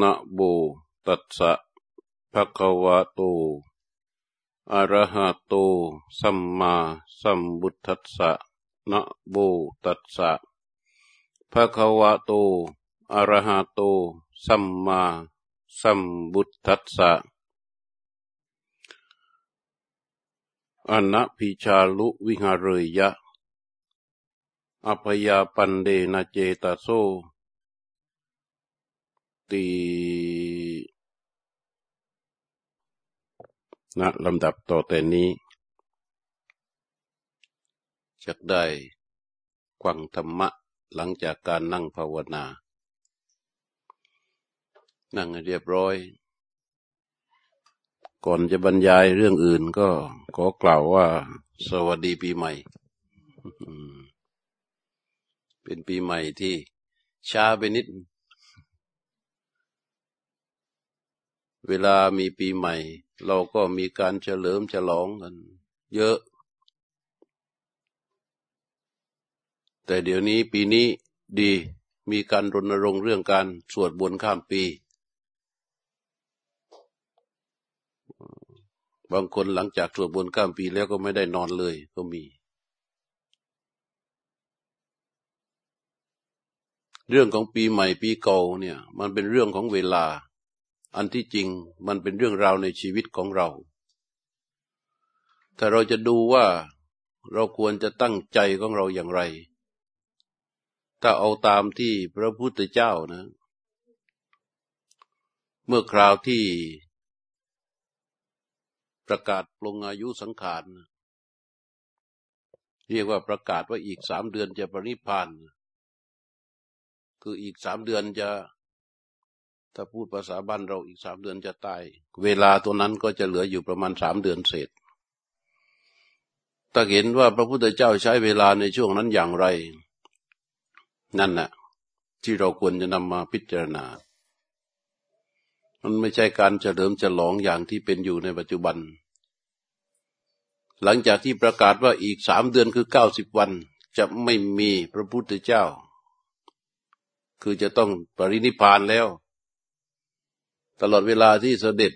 นะโมตัสสะภะคะวะโต อะระหะโต สัมมาสัมพุทัสสะนะโมตัสสะภะคะวะโต อะระหะโต สัมมาสัมพุทัสสะอนะพิชาลุวิหารยะอภยาปันเดนะเจตโส ตีณลำดับต่อแต่นี้จะได้ควังธรรมะหลังจากการนั่งภาวนา นั่งเรียบร้อย ก่อนจะบรรยายเรื่องอื่นก็ขอกล่าวว่า สวัสดีปีใหม่ เป็นปีใหม่ที่ช้าไปนิด เวลามีปีใหม่ เราก็มีการเฉลิมฉลองกัน เยอะ แต่เดี๋ยวนี้ปีนี้ดีมีการรณรงค์เรื่องการสวดบนข้ามปี บางคนหลังจากสวดบนข้ามปีแล้วก็ไม่ได้นอนเลยก็มี เรื่องของปีใหม่ปีเก่าเนี่ย มันเป็นเรื่องของเวลา อันที่จริงมันเป็นเรื่องราวในชีวิตของเรา ถ้าเราจะดูว่าเราควรจะตั้งใจของเราอย่างไร ถ้าเอาตามที่พระพุทธเจ้านะ เมื่อคราวที่ประกาศปลงอายุสังขารเรียกว่าประกาศว่าอีกสามเดือนจะปรินิพาน คืออีกสามเดือนจะ ถ้าพูดภาษาบ้านเราอีกสามเดือนจะตาย เวลาตัวนั้นก็จะเหลืออยู่ประมาณสามเดือนเศษถ้าเห็นว่าพระพุทธเจ้าใช้เวลาในช่วงนั้นอย่างไร นั่นแหละที่เราควรจะนำมาพิจารณา มันไม่ใช่การเฉลิมฉลองอย่างที่เป็นอยู่ในปัจจุบัน หลังจากที่ประกาศว่าอีกสามเดือนคือเก้าสิบวัน จะไม่มีพระพุทธเจ้า คือจะต้องปรินิพานแล้ว ตลอดเวลาที่เสด็จ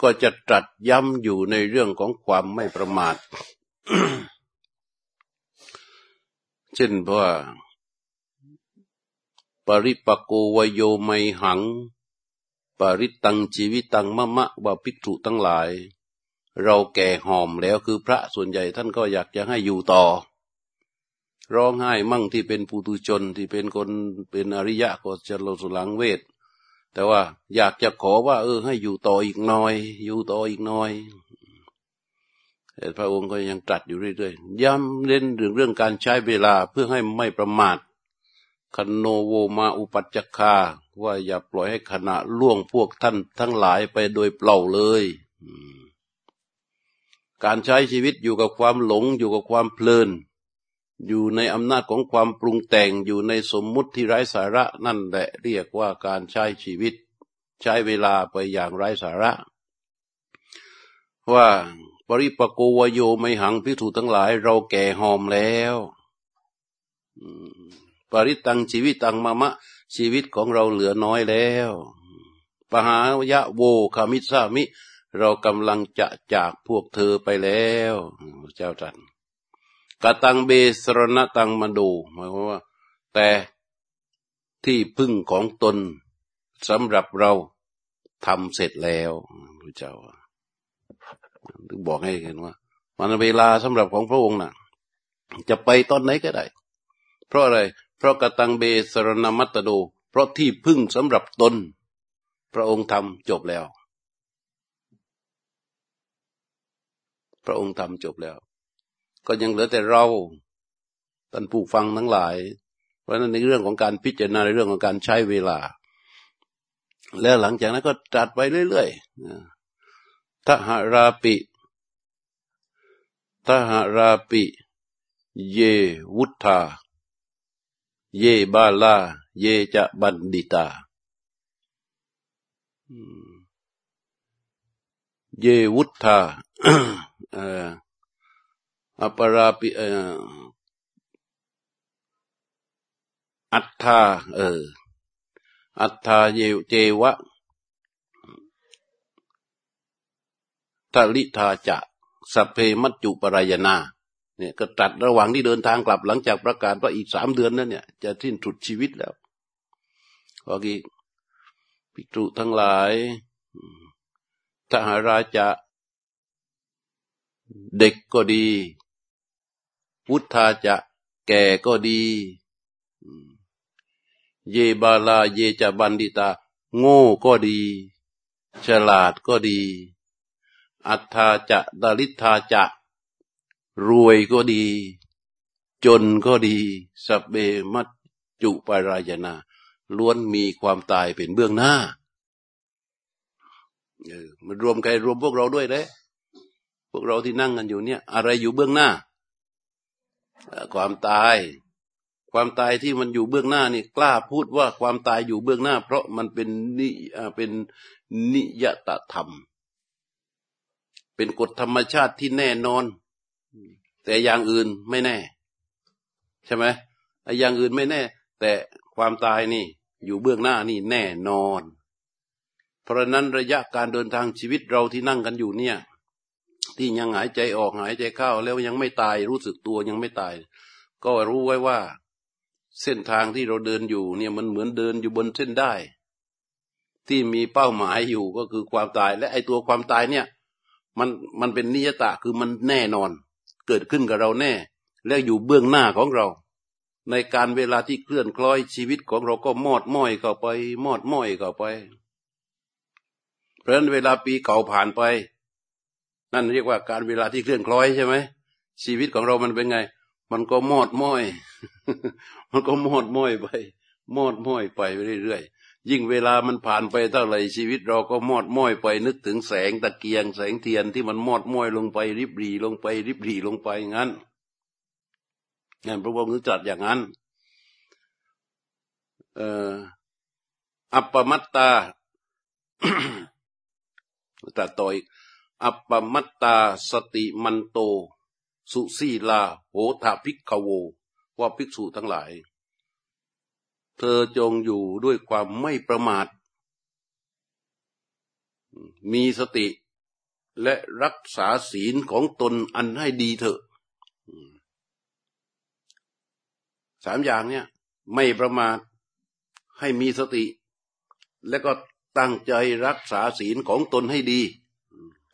ก็จะตรัสย้ำอยู่ในเรื่องของความไม่ประมาท เช่นว่าปริปโกวโยไมหัง ปริตังชีวิตังมะมะว่าภิกษุทั้งหลาย เราแก่หอมแล้วคือพระส่วนใหญ่ท่านก็อยากจะให้อยู่ต่อ ร้องไห้มั่งที่เป็นปุตุชนที่เป็นคนเป็นอริยะก็จะลสุลังเวท แต่ว่าอยากจะขอว่า เออ ให้อยู่ต่ออีกหน่อย อยู่ต่ออีกหน่อยแต่พระองค์ก็ยังตรัสอยู่เรื่อยๆ ย้ำเล่นเรื่องเรื่องการใช้เวลาเพื่อให้ไม่ประมาทคโนโวมาอุปัจจคา ว่าอย่าปล่อยให้ขณะล่วงพวกท่านทั้งหลายไปโดยเปล่าเลยการใช้ชีวิตอยู่กับความหลงอยู่กับความเพลิน อยู่ในอำนาจของความปรุงแต่งอยู่ในสมมุติที่ไร้สาระนั่นแหละเรียกว่าการใช้ชีวิต ใช้เวลาไปอย่างไร้สาระ ว่าปริปโกวโยไม่หังพิถูทั้งหลาย เราแก่หอมแล้วปริตังชีวิตตังมะมะ ชีวิตของเราเหลือน้อยแล้วปหายะโวคามิสามิ เรากำลังจะจากพวกเธอไปแล้ว เจ้าจันทร์ กตังเบสรณตังมาดูหมายความว่า แต่ที่พึ่งของตนสำหรับเราทำเสร็จแล้วพระเจ้าถึงบอกให้เห็นว่า มันเวลาสำหรับของพระองค์น่ะ จะไปตอนไหนก็ได้ เพราะอะไร เพราะกตังเบสรณมัตตโด เพราะที่พึ่งสำหรับตน พระองค์ทำจบแล้ว พระองค์ทำจบแล้ว ก็ยังเหลือแต่เราท่านผู้ฟังทั้งหลาย เพราะนั้นในเรื่องของการพิจารณาในเรื่องของการใช้เวลา แล้วหลังจากนั้นก็จัดไปเรื่อยๆทหาราปิทหาราปิ เยวุฒาเยบาลา เยจะบันดิตา เยวุฒา อปราปิอัตถาเออ อัฏฐาเยเจวะทลิทาจะสเพมัจจุปรายนาเนี่ยก็ตัดระหว่างที่เดินทางกลับหลังจากประกาศว่าอีกสามเดือนนั้นเนี่ย จะสิ้นสุดชีวิตแล้วบอกอีกภิกษุทั้งหลายทหาราจะเด็กก็ดี พุทธาจะแก่ก็ดี เยบาลาเยจะบันดิตา โง่ก็ดี ฉลาดก็ดี อัตถาจะดาลิธาจะ รวยก็ดี จนก็ดีสเบมัจจุปารายนา ล้วนมีความตายเป็นเบื้องหน้าเออมันรวมใครรวมพวกเราด้วยเลยพวกเราที่นั่งกันอยู่เนี่ย อะไรอยู่เบื้องหน้า ความตาย ความตายที่มันอยู่เบื้องหน้านี่กล้าพูดว่าความตายอยู่เบื้องหน้า เพราะมันเป็นนิเป็นนิยตธรรม เป็นกฎธรรมชาติที่แน่นอน แต่อย่างอื่นไม่แน่ ใช่ไหมไอ้อย่างอื่นไม่แน่ แต่ความตายนี่อยู่เบื้องหน้านี่แน่นอน เพราะนั้นระยะการเดินทางชีวิตเราที่นั่งกันอยู่เนี่ย ที่ยังหายใจออกหายใจเข้าแล้วยังไม่ตายรู้สึกตัวยังไม่ตาย ก็รู้ไว้ว่า เส้นทางที่เราเดินอยู่เนี่ยมันเหมือนเดินอยู่บนเส้นได้ ที่มีเป้าหมายอยู่ก็คือความตาย และไอตัวความตายเนี่ย มันมันเป็นนิยตะคือมันแน่นอน เกิดขึ้นกับเราแน่ และอยู่เบื้องหน้าของเรา ในการเวลาที่เคลื่อนคล้อยชีวิตของเราก็มอดม้อยเข้าไป มอดม้อยเข้าไปเพราะฉะนั้นเวลาปีเก่าผ่านไป นั่นเรียกว่าการเวลาที่เคลื่อนคล้อยใช่ไหมชีวิตของเรามันเป็นไง มันก็มอดม้อย มันก็มอดม้อยไปมอดม้อยไปเรื่อยๆยิ่งเวลามันผ่านไปเท่าไหร่ชีวิตเราก็มอดม้อยไปนึกถึงแสงตะเกียง แสงเทียนที่มันมอดม้อยลงไป ริบรีลงไป ริบรีลงไปงั้นนั่นพระองค์ตรัสอย่างนั้น เอ่ออัปปมัตตาตรัสต่ออีก อัปปมัตตาสติมันโต สุสีลาโหทาภิกขโว ว่าภิกษุทั้งหลาย เธอจงอยู่ด้วยความไม่ประมาท มีสติและรักษาศีลของตนอันให้ดีเถอะสามอย่างเนี่ย ไม่ประมาทให้มีสติ และก็ตั้งใจรักษาศีลของตนให้ดี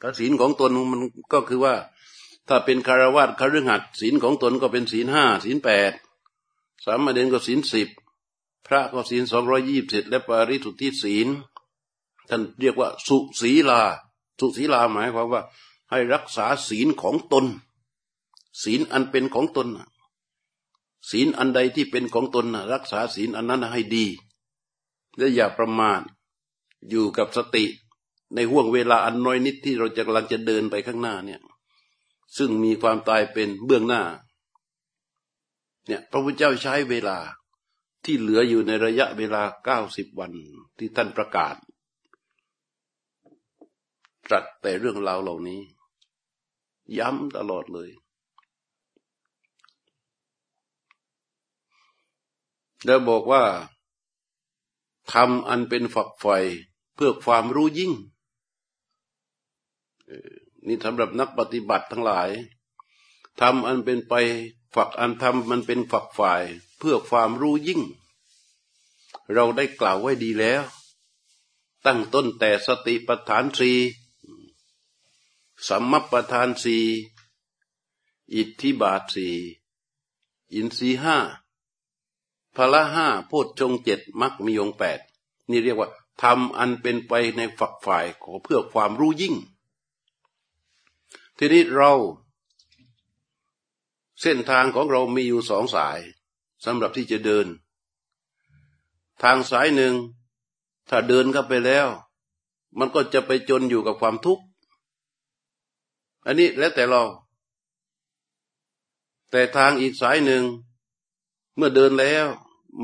กศีลของตนมันก็คือว่า ถ้าเป็นคารวะคฤหัสถ์ศีลของตนก็เป็นศีลห้าศีลแปดสามเณรก็ศีลสิบพระก็ศีลสองร้อยยี่สิบและปาริสุทธิศีลท่านเรียกว่า สุศีลา สุศีลาหมายความว่า ให้รักษาศีลของตน ศีลอันเป็นของตนศีลอันใดที่เป็นของตนรักษาศีลอันนั้นให้ดี และอย่าประมาทอยู่กับสติ ในห่วงเวลาอันน้อยนิดที่เราจะกำลังจะเดินไปข้างหน้าเนี่ย ซึ่งมีความตายเป็นเบื้องหน้า เนี่ย พระพุทธเจ้าใช้เวลาที่เหลืออยู่ในระยะเวลาเก้าสิบวันที่ท่านประกาศตรัสแต่เรื่องราวเหล่านี้ ย้ำตลอดเลย แล้วบอกว่าทำอันเป็นฝักใฝ่เพื่อความรู้ยิ่ง นี่สำหรับนักปฏิบัติทั้งหลายทำอันเป็นไปฝักอันทำมันเป็นฝักฝ่ายเพื่อความรู้ยิ่ง เราได้กล่าวไว้ดีแล้ว ตั้งต้นแต่สติปัฏฐานสีสัมมัปทานสีอิทธิบาทสีอินทรีห้าพละห้าโพูดจงเจ็ดมักมีองแปดนี่เรียกว่าทำอันเป็นไปในฝักฝ่ายขอเพื่อความรู้ยิ่ง ทีนี้เรา เส้นทางของเรามีอยู่สองสายสำหรับที่จะเดิน ทางสายหนึ่ง ถ้าเดินเข้าไปแล้ว มันก็จะไปจนอยู่กับความทุกข์ อันนี้แล้วแต่เรา แต่ทางอีกสายหนึ่ง เมื่อเดินแล้ว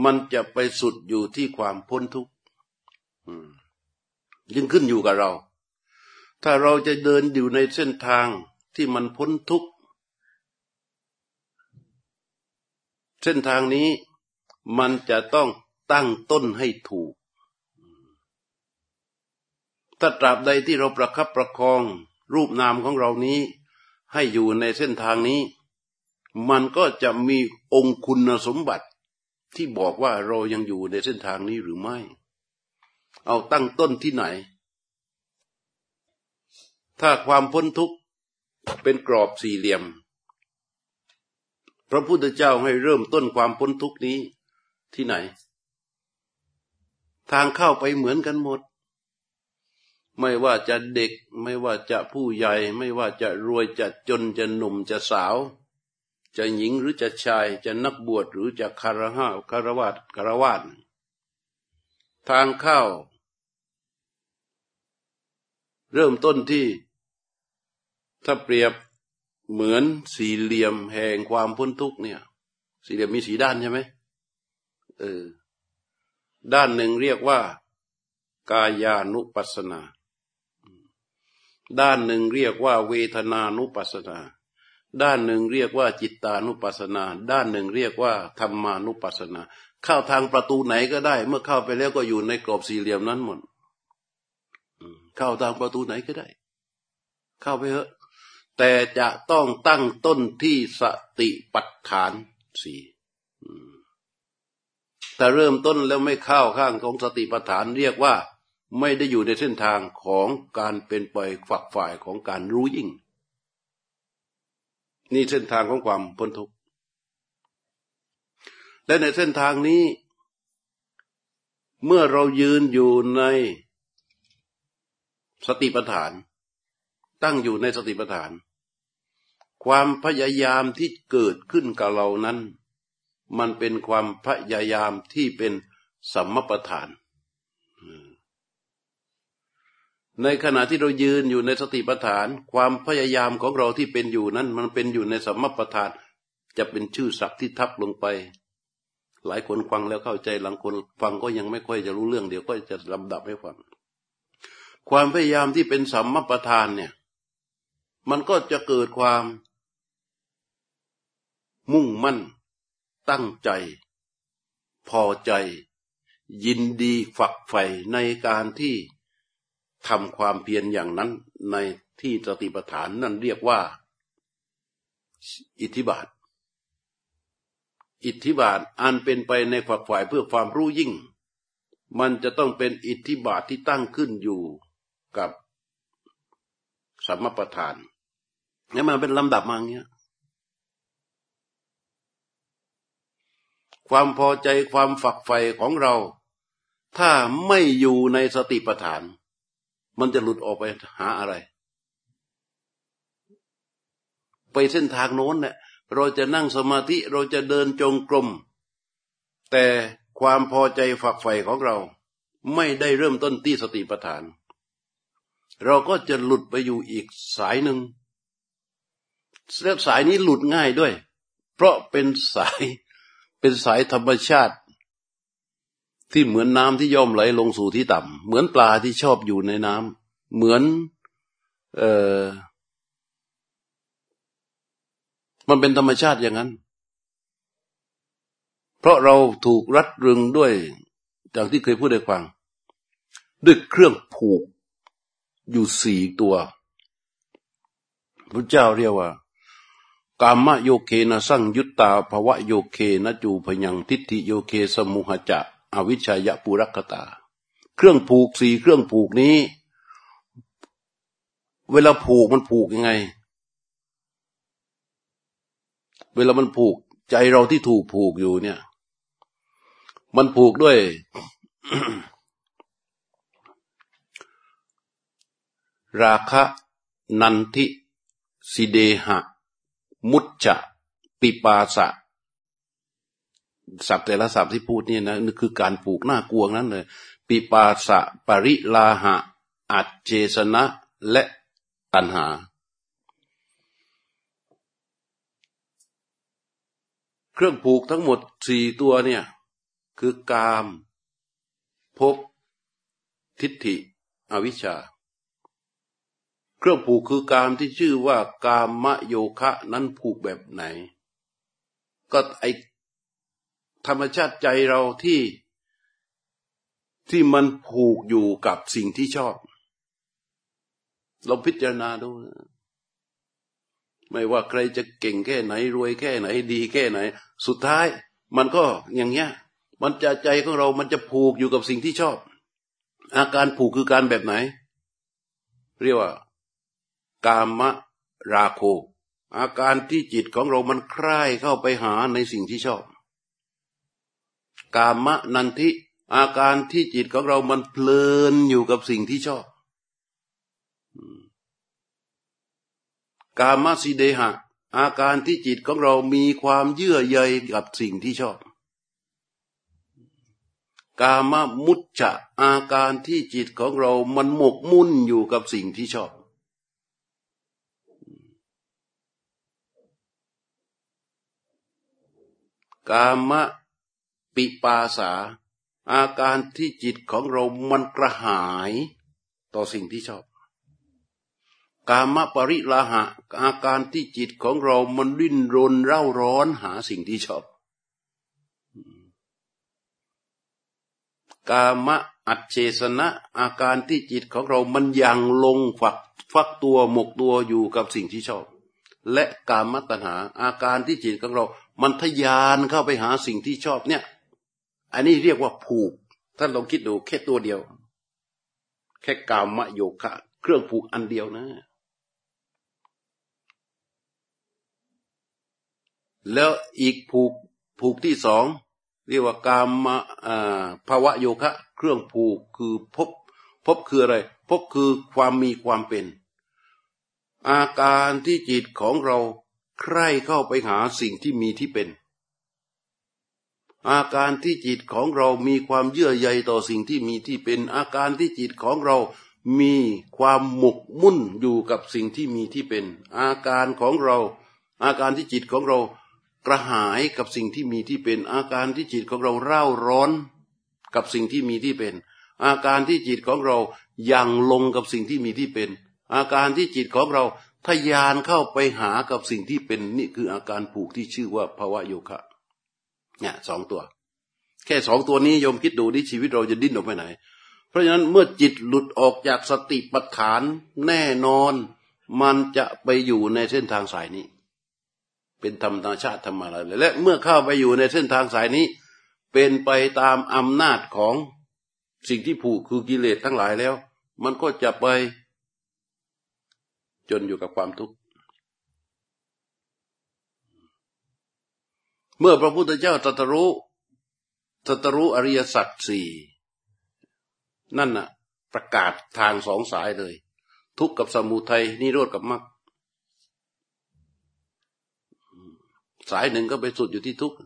มันจะไปสุดอยู่ที่ความพ้นทุกข์ยิ่งขึ้นอยู่กับเรา ถ้าเราจะเดินอยู่ในเส้นทางที่มันพ้นทุกข์เส้นทางนี้มันจะต้องตั้งต้นให้ถูก ถ้าตราบใดที่เราประคับประคองรูปนามของเรานี้ ให้อยู่ในเส้นทางนี้ มันก็จะมีองคุณสมบัติที่บอกว่าเรายังอยู่ในเส้นทางนี้หรือไม่ เอาตั้งต้นที่ไหน ถ้าความพ้นทุกข์เป็นกรอบสี่เหลี่ยม พระพุทธเจ้าให้เริ่มต้นความพ้นทุกข์นี้ที่ไหน ทางเข้าไปเหมือนกันหมด ไม่ว่าจะเด็ก ไม่ว่าจะผู้ใหญ่ ไม่ว่าจะรวยจะจนจะหนุ่มจะสาว จะหญิงหรือจะชาย จะนักบวชหรือจะคารหะคารวาสคารวาสทางเข้า เริ่มต้นที่ ถ้าเปรียบเหมือนสี่เหลี่ยมแห่งความพ้นทุกเนี่ย สี่เหลี่ยมมีสีด้านใช่ไหมเออ ด้านหนึ่งเรียกว่า กายานุปัสสนา ด้านหนึ่งเรียกว่า เวทนานุปัสสนา ด้านหนึ่งเรียกว่า จิตตานุปัสสนา ด้านหนึ่งเรียกว่าธรรมานุปัสสนา เข้าทางประตูไหนก็ได้ เมื่อเข้าไปแล้วก็อยู่ในกรอบสี่เหลี่ยมนั้นหมดเข้าทางประตูไหนก็ได้ เข้าไปเถอะ แต่จะต้องตั้งต้นที่สติปัฏฐานสี่แต่เริ่มต้นแล้วไม่เข้าข้างของสติปัฏฐานเรียกว่า ไม่ได้อยู่ในเส้นทางของการเป็นไปฝักฝ่ายของการรู้ยิ่ง นี่เส้นทางของความพ้นทุกข์และในเส้นทางนี้ เมื่อเรายืนอยู่ในสติปัฏฐาน ตั้งอยู่ในสติปัฏฐาน ความพยายามที่เกิดขึ้นกับเรานั้น มันเป็นความพยายามที่เป็นสัมมปทาน ในขณะที่เรายืนอยู่ในสติปัฏฐาน ความพยายามของเราที่เป็นอยู่นั้น มันเป็นอยู่ในสัมมปทาน จะเป็นชื่อศัพท์ที่ทับลงไป หลายคนฟังแล้วเข้าใจหลังคนฟังก็ยังไม่ค่อยจะรู้เรื่องเดี๋ยวก็จะลำดับให้ฟัง ความพยายามที่เป็นสัมมปทานเนี่ย มันก็จะเกิดความ มุ่งมั่น ตั้งใจ พอใจ ยินดีฝักใฝ่ในการที่ทำความเพียรอย่างนั้นในที่สติปัฏฐานนั่นเรียกว่า อิทธิบาท อิทธิบาทอันเป็นไปในฝักฝ่ายเพื่อความรู้ยิ่ง มันจะต้องเป็นอิทธิบาทที่ตั้งขึ้นอยู่กับสัมมาประธานนี่มันเป็นลำดับมาอย่างเงี้ย ความพอใจความฝักใฝ่ของเรา ถ้าไม่อยู่ในสติปัฏฐาน มันจะหลุดออกไปหาอะไร ไปเส้นทางโน้นเนี่ยเราจะนั่งสมาธิเราจะเดินจงกรม แต่ความพอใจฝักใฝ่ของเรา ไม่ได้เริ่มต้นที่สติปัฏฐาน เราก็จะหลุดไปอยู่อีกสายหนึ่งสายนี้หลุดง่ายด้วย เพราะเป็นสาย เป็นสายธรรมชาติ ที่เหมือนน้ำที่ย่อมไหลลงสู่ที่ต่ำเหมือนปลาที่ชอบอยู่ในน้ำเหมือนเออมันเป็นธรรมชาติอย่างนั้น เพราะเราถูกรัดรึงด้วยอย่างที่เคยพูดให้ฟัง ด้วยเครื่องผูกอยู่สี่ตัวพระเจ้าเรียกว่า กามโยเคนะสั่งยุตตาภวะโยเคนะจูพยังทิฏฐิโยเคสมุหจะ อวิชายะปุรักตา เครื่องผูกสี่เครื่องผูกนี้ เวลาผูกมันผูกยังไง เวลามันผูก ใจเราที่ถูกผูกอยู่เนี่ย มันผูกด้วยราคะนันทิสิเดหะ มุจจะปิปาสะศัพท์แต่ละศัพท์ที่พูดนี่นะนี่คือการผูกหน้ากวงนั้นเลยปิปาสะปริลาหะ อัจเจสนะและตัณหา เครื่องผูกทั้งหมดสี่ตัวเนี่ย คือกามภพทิฏฐิ อวิชชา เครื่องผูกคือการที่ชื่อว่ากามโยคะนั้นผูกแบบไหน ก็ไอธรรมชาติใจเราที่ที่มันผูกอยู่กับสิ่งที่ชอบ เราพิจารณาดูไม่ว่าใครจะเก่งแค่ไหน รวยแค่ไหน ดีแค่ไหน สุดท้าย มันก็อย่างเงี้ย มันจะใจของเรา มันจะผูกอยู่กับสิ่งที่ชอบ อาการผูกคือการแบบไหน เรียกว่า กามราโค อาการที่จิตของเรามันคล้ายเข้าไปหาในสิ่งที่ชอบ กามนันทิอาการที่จิตของเรามันเพลินอยู่กับสิ่งที่ชอบ กามสิเดหะ อาการที่จิตของเรามีความเยื่อใยกับสิ่งที่ชอบ กามมุจจะอาการที่จิตของเรามันหมกมุ่นอยู่กับสิ่งที่ชอบ กามปิปาสา อาการที่จิตของเรามันกระหายต่อสิ่งที่ชอบ กามปริลาหะ อาการที่จิตของเรามันดิ้นรนเร่าร้อนหาสิ่งที่ชอบ กามอัจเชสนะ อาการที่จิตของเรามันยังลงฝักฟักตัวหมกตัวอยู่กับสิ่งที่ชอบ และกามตัณหา อาการที่จิตของเรา มันทยานเข้าไปหาสิ่งที่ชอบเนี่ย อันนี้เรียกว่าผูก ท่านลองคิดดูแค่ตัวเดียว แค่กามโยคะ เครื่องผูกอันเดียวนะ แล้วอีกผูกผูกที่สองเรียกว่ากามภาวะโยคะ เครื่องผูกคือพบพบคืออะไรพบคือความมีความเป็น อาการที่จิตของเรา ใคร่เข้าไปหาสิ่งที่มีที่เป็น อาการที่จิตของเรามีความเยื่อใยต่อสิ่งที่มีที่เป็น อาการที่จิตของเรามีความหมกมุ่นอยู่กับสิ่งที่มีที่เป็น อาการของเรา อาการที่จิตของเรากระหายกับสิ่งที่มีที่เป็น อาการที่จิตของเราเร่าร้อนกับสิ่งที่มีที่เป็น อาการที่จิตของเรายังลงกับสิ่งที่มีที่เป็น อาการที่จิตของเรา ทยานเข้าไปหากับสิ่งที่เป็นนี่คืออาการผูกที่ชื่อว่าภาวะโยคะเนี่ยสองตัว แค่สองตัวนี้โยมคิดดูที่ชีวิตเราจะดิ้นออกไปไหน เพราะฉะนั้นเมื่อจิตหลุดออกจากสติปัฏฐานแน่นอน มันจะไปอยู่ในเส้นทางสายนี้ เป็นธรรมชาติธรรมอะไรและเมื่อเข้าไปอยู่ในเส้นทางสายนี้ เป็นไปตามอำนาจของสิ่งที่ผูกคือกิเลสทั้งหลายแล้ว มันก็จะไป จนอยู่กับความทุกข์ เมื่อพระพุทธเจ้าตรัสรู้ตรัสรู้อริยสัจสี่นั่นน่ะ ประกาศทางสองสายเลย ทุกข์กับสมุทัยนิโรธกับมรรคสายหนึ่งก็ไปสุดอยู่ที่ทุกข์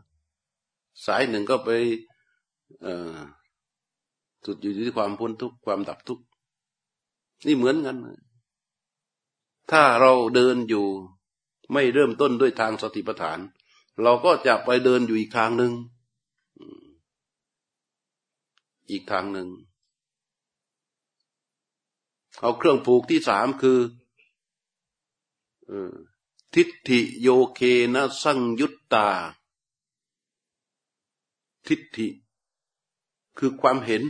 สายหนึ่งก็ไปสุดอยู่ที่ความพ้นทุกข์ความดับทุกข์นี่เหมือนกัน ถ้าเราเดินอยู่ไม่เริ่มต้นด้วยทางสติปัฏฐาน เราก็จะไปเดินอยู่อีกทางหนึ่งอีกทางหนึ่งเอาเครื่องผูกที่สามคือทิฏฐิโยเคนะสังยุตตา ทิฏฐิ คือความเห็น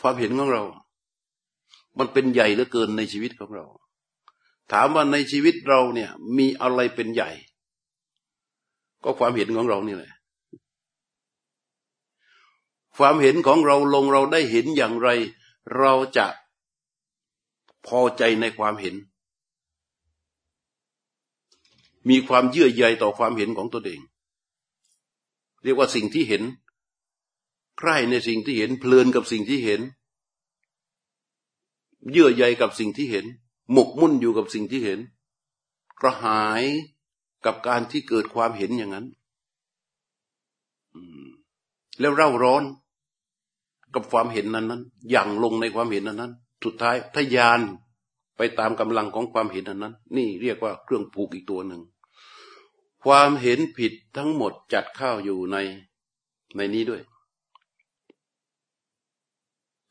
ความเห็นของเรา มันเป็นใหญ่เหลือเกินในชีวิตของเรา ถามว่าในชีวิตเราเนี่ย มีอะไรเป็นใหญ่ ก็ความเห็นของเรานี่แหละ ความเห็นของเราลงเราได้เห็นอย่างไร เราจะพอใจในความเห็น มีความเยื่อใยต่อความเห็นของตัวเอง เรียกว่าสิ่งที่เห็นใคร่ในสิ่งที่เห็น เพลินกับสิ่งที่เห็น เยื่อใยกับสิ่งที่เห็น หมกมุ่นอยู่กับสิ่งที่เห็น กระหายกับการที่เกิดความเห็นอย่างนั้นแล้วเร่าร้อนกับความเห็นนั้นนั้นอย่างลงในความเห็นนั้นนั้นสุดท้ายทยานไปตามกำลังของความเห็นนั้นนั้น นี่เรียกว่าเครื่องผูกอีกตัวหนึ่ง ความเห็นผิดทั้งหมดจัดเข้าอยู่ในในนี้ด้วย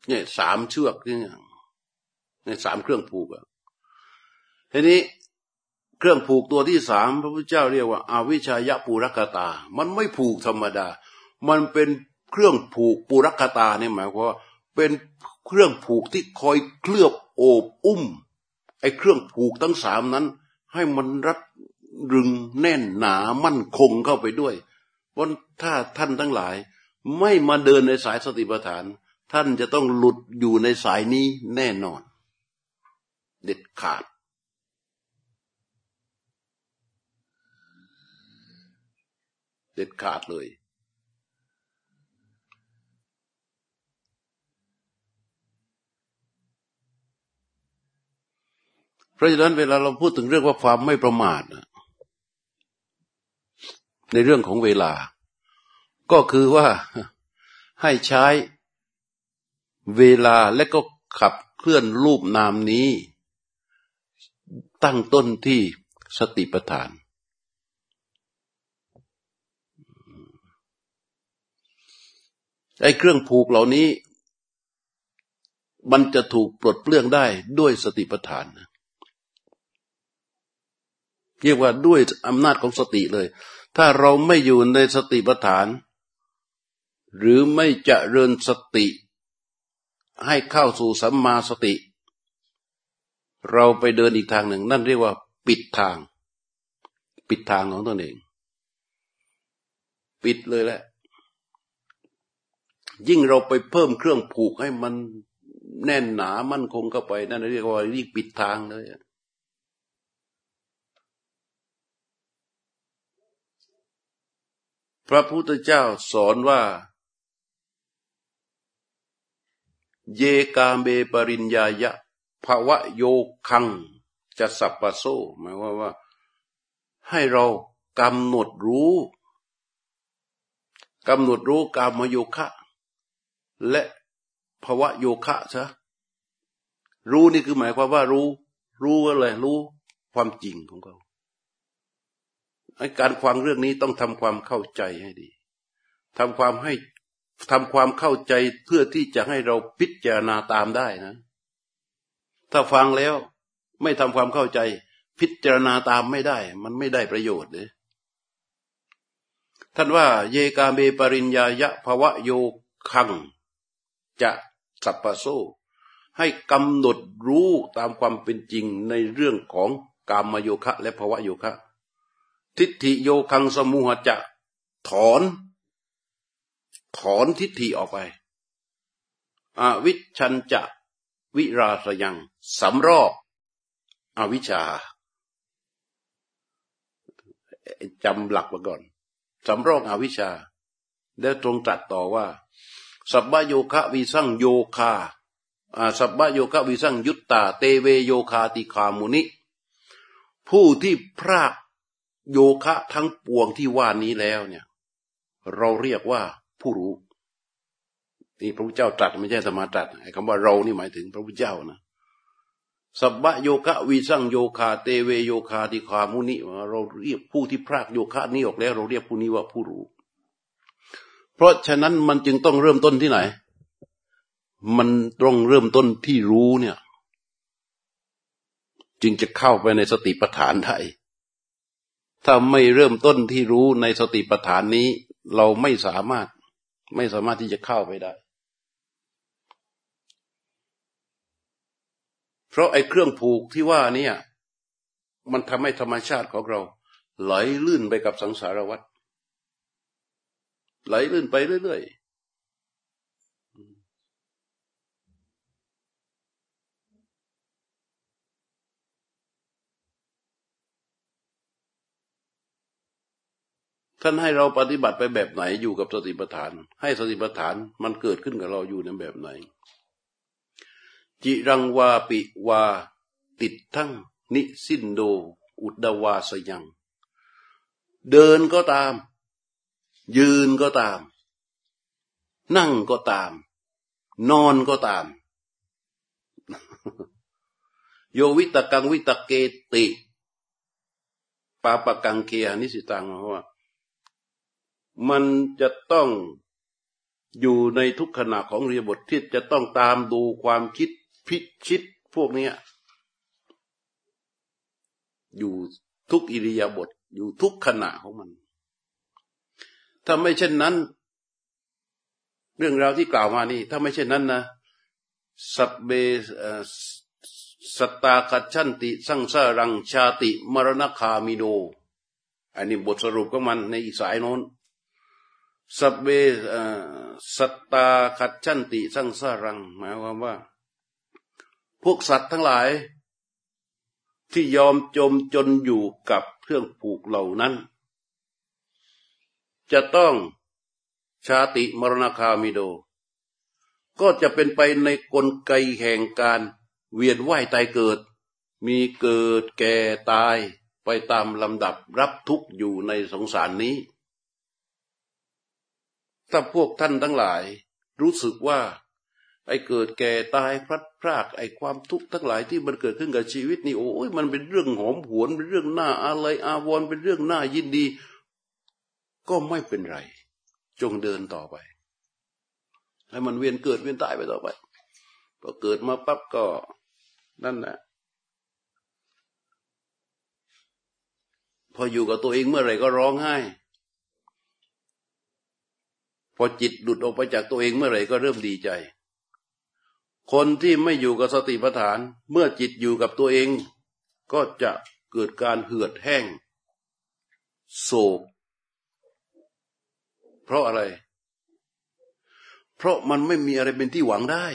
เนี่ยสามเชือกนี่เนี่ย ในสามเครื่องผูกอะทีนี้เครื่องผูกตัวที่สามพระพุทธเจ้าเรียกว่าอาวิชายะปุรกตา มันไม่ผูกธรรมดา มันเป็นเครื่องผูกปุรกตาเนี่ยหมายความว่าเป็นเครื่องผูกที่คอยเคลือบโอบอุ้ม ไอ้เครื่องผูกทั้งสามนั้น ให้มันรัดรึงแน่นหนามั่นคงเข้าไปด้วยเพราะถ้าท่านทั้งหลาย ไม่มาเดินในสายสติปัฏฐาน ท่านจะต้องหลุดอยู่ในสายนี้แน่นอน เด็ดขาด เด็ดขาดเลย เพราะฉะนั้นเวลาเราพูดถึงเรื่องว่าความไม่ประมาทในเรื่องของเวลา ก็คือว่าให้ใช้เวลาและก็ขับเคลื่อนรูปนามนี้ ตั้งต้นที่สติปัฏฐาน ไอ้เครื่องผูกเหล่านี้ มันจะถูกปลดเปลื้องได้ด้วยสติปัฏฐานนะเรียกว่าด้วยอำนาจของสติเลย ถ้าเราไม่อยู่ในสติปัฏฐาน หรือไม่จะเริญสติ ให้เข้าสู่สัมมาสติ เราไปเดินอีกทางหนึ่ง นั่นเรียกว่า ปิดทาง ปิดทางของตนเอง ปิดเลยแหละ ยิ่งเราไปเพิ่มเครื่องผูกให้มันแน่นหนามั่นคงเข้าไป นั่นเรียกว่ายิ่งปิดทางเลยพระพุทธเจ้าสอนว่า เยกาเมปริญญายะ ภาวะโยคังจะสัพปะโซหมายว่าว่า ให้เรากำหนดรู้กำหนดรู้กามโยคะ และภาวะโยคะซะรู้นี่คือหมายความว่ารู้ รู้อะไรรู้ความจริงของเขาการฟังเรื่องนี้ต้องทำความเข้าใจให้ดีทำความให้ทำความเข้าใจเพื่อที่จะให้เราพิจารณาตามได้นะ ถ้าฟังแล้วไม่ทำความเข้าใจ พิจารณาตามไม่ได้ มันไม่ได้ประโยชน์เลยท่านว่า เยกาเมปริญญายะภวะโยคัง จะสัพพโซให้กำหนดรู้ตามความเป็นจริงในเรื่องของกามโยคะ และภวะโยคะ ทิฏฐิโยคังสมุหจะถอน ถอนทิฏฐิออกไปอวิชันจะ วิราสยังสำรอกอวิชาจำหลักมาก่อนสำรอกอวิชาแล้วตรงตรัสต่อว่า สัพพโยคะวิสั่งโยคาสัพพโยคะวิสั่งยุตตา เตเวโยคาติคามุนิ ผู้ที่พรากโยคะทั้งปวงที่ว่านี้แล้วเนี่ย เราเรียกว่าผู้รู้ นี่พระพุทธเจ้าตรัสไม่ใช่ธรรมาตรัสไอ้คำว่าเรานี่หมายถึงพระพุทธเจ้านะสัพพโยคะวีสั่งโยคาเตเวโยคาติคามุนิเราเรียกผู้ที่พรากโยคะนี้ออกแล้ว เราเรียกผู้นี้ว่าผู้รู้ เพราะฉะนั้นมันจึงต้องเริ่มต้นที่ไหน มันต้องเริ่มต้นที่รู้เนี่ย จึงจะเข้าไปในสติปัฏฐานได้ถ้าไม่เริ่มต้นที่รู้ในสติปัฏฐานนี้ เราไม่สามารถไม่สามารถที่จะเข้าไปได้ เพ ราะไอ้เครื่องผูกที่ว่านี่มันทำให้ธรรมชาติของเรา ไหลลื่นไปกับสังสารวัฏไหลลื่นไปเรื่อยๆท่านให้เราปฏิบัติไปแบบไหนอยู่กับสติปัฏฐาน ให้สติปัฏฐานมันเกิดขึ้นกับเราอยู่ในแบบไหน จิรังวาปิวา ติดทั้งนิสินโด อุดวาสยัง เดินก็ตาม ยืนก็ตาม นั่งก็ตาม นอนก็ตาม โยวิตกังวิตเกติปาปกังเคียนิสิตังว่า มันจะต้องอยู่ในทุกขณะของเรียบทที่จะต้องตามดูความคิด พิชิตพวกนี้อยู่ทุกอิริยาบถอยู่ทุกขณะของมัน ถ้าไม่เช่นนั้น เรื่องราวที่กล่าวมานี่ ถ้าไม่เช่นนั้นนะสัพเบสตาคัจฉันติสังสารังชาติมรณคามิโน อันนี้บทสรุปของมันในอีกสายโน้นสัพเบสตาคัจฉันติสังสารัง หมายความว่า พวกสัตว์ทั้งหลาย ที่ยอมจมจนอยู่กับเครื่องผูกเหล่านั้น จะต้องชาติมรณคามิโด ก็จะเป็นไปในกลไกแห่งการเวียนว่ายตายเกิด มีเกิดแก่ตายไปตามลำดับรับทุกข์อยู่ในสงสารนี้ ถ้าพวกท่านทั้งหลายรู้สึกว่า ไอ้เกิดแก่ตายพลัดพรากไอ้ความทุกข์ทั้งหลายที่มันเกิดขึ้นกับชีวิตนี่โอ้ยมันเป็นเรื่องหอมหวนเป็นเรื่องน่าอะไรอาวรเป็นเรื่องน่ายินดี ก็ไม่เป็นไร จงเดินต่อไป ให้มันเวียนเกิดเวียนตายไปต่อไปพอเกิดมาปั๊บก็นั่นแหละพออยู่กับตัวเองเมื่อไหร่ก็ร้องไห้พอจิตหลุดออกไปจากตัวเองเมื่อไหร่ก็เริ่มดีใจ คนที่ไม่อยู่กับสติปัฏฐาน เมื่อจิตอยู่กับตัวเอง ก็จะเกิดการเหือดแห้ง โศก เพราะอะไร เพราะมันไม่มีอะไรเป็นที่หวังได้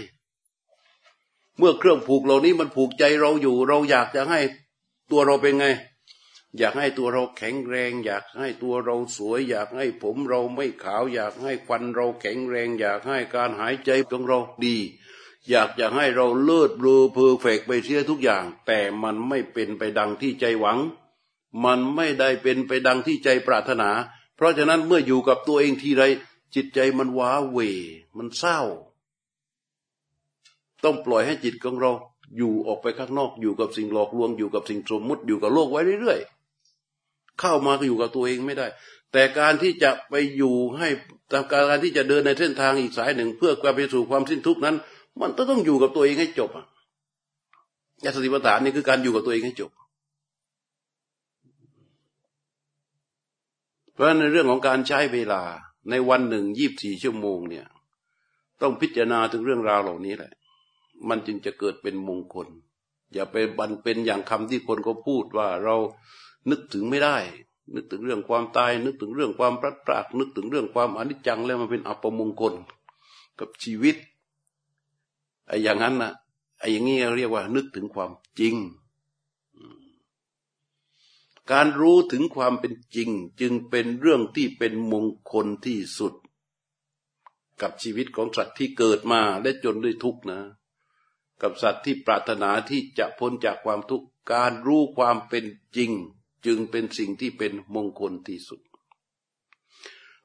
เมื่อเครื่องผูกเหล่านี้มันผูกใจเราอยู่ เราอยากจะให้ตัวเราเป็นไง อยากให้ตัวเราแข็งแรง อยากให้ตัวเราสวย อยากให้ผมเราไม่ขาว อยากให้ควันเราแข็งแรง อยากให้การหายใจของเราดี อยากจะให้เราเลิศเบลอเพอเฟกไปเสียทุกอย่าง แต่มันไม่เป็นไปดังที่ใจหวัง มันไม่ได้เป็นไปดังที่ใจปรารถนา เพราะฉะนั้นเมื่ออยู่กับตัวเองทีไรจิตใจมันว้าเวมันเศร้า ต้องปล่อยให้จิตของเรา อยู่ออกไปข้างนอกอยู่กับสิ่งหลอกลวงอยู่กับสิ่งสมมุติอยู่กับโลกไว้เรื่อยๆเข้ามาก็อยู่กับตัวเองไม่ได้ แต่การที่จะไปอยู่ให้การที่จะเดินในเส้นทางอีกสายหนึ่ง เพื่อการไปสู่ความสิ้นทุกข์นั้น มันต้องอยู่กับตัวเองให้จบอะยาสติปัฏฐานนี่คือการอยู่กับตัวเองให้จบ เพราะในเรื่องของการใช้เวลาในวันหนึ่งยีบสี่ชั่วโมงเนี่ย ต้องพิจารณาถึงเรื่องราวเหล่านี้แหละ มันจึงจะเกิดเป็นมงคล อย่าไปบันเป็นอย่างคำที่คนก็พูดว่าเรานึกถึงไม่ได้ นึกถึงเรื่องความตาย นึกถึงเรื่องความพลัดพรากนึกถึงเรื่องความอนิจจังแล้วมันเป็นอัปมงคลกับชีวิต ไอ้อย่างนั้นนะไอ้อย่างนี้เรียกว่า นึกถึงความจริง การรู้ถึงความเป็นจริง จึงเป็นเรื่องที่เป็นมงคลที่สุด กับชีวิตของสัตว์ที่เกิดมาและจนด้วยทุกข์นะ กับสัตว์ที่ปรารถนาที่จะพ้นจากความทุกข์การรู้ความเป็นจริง จึงเป็นสิ่งที่เป็นมงคลที่สุด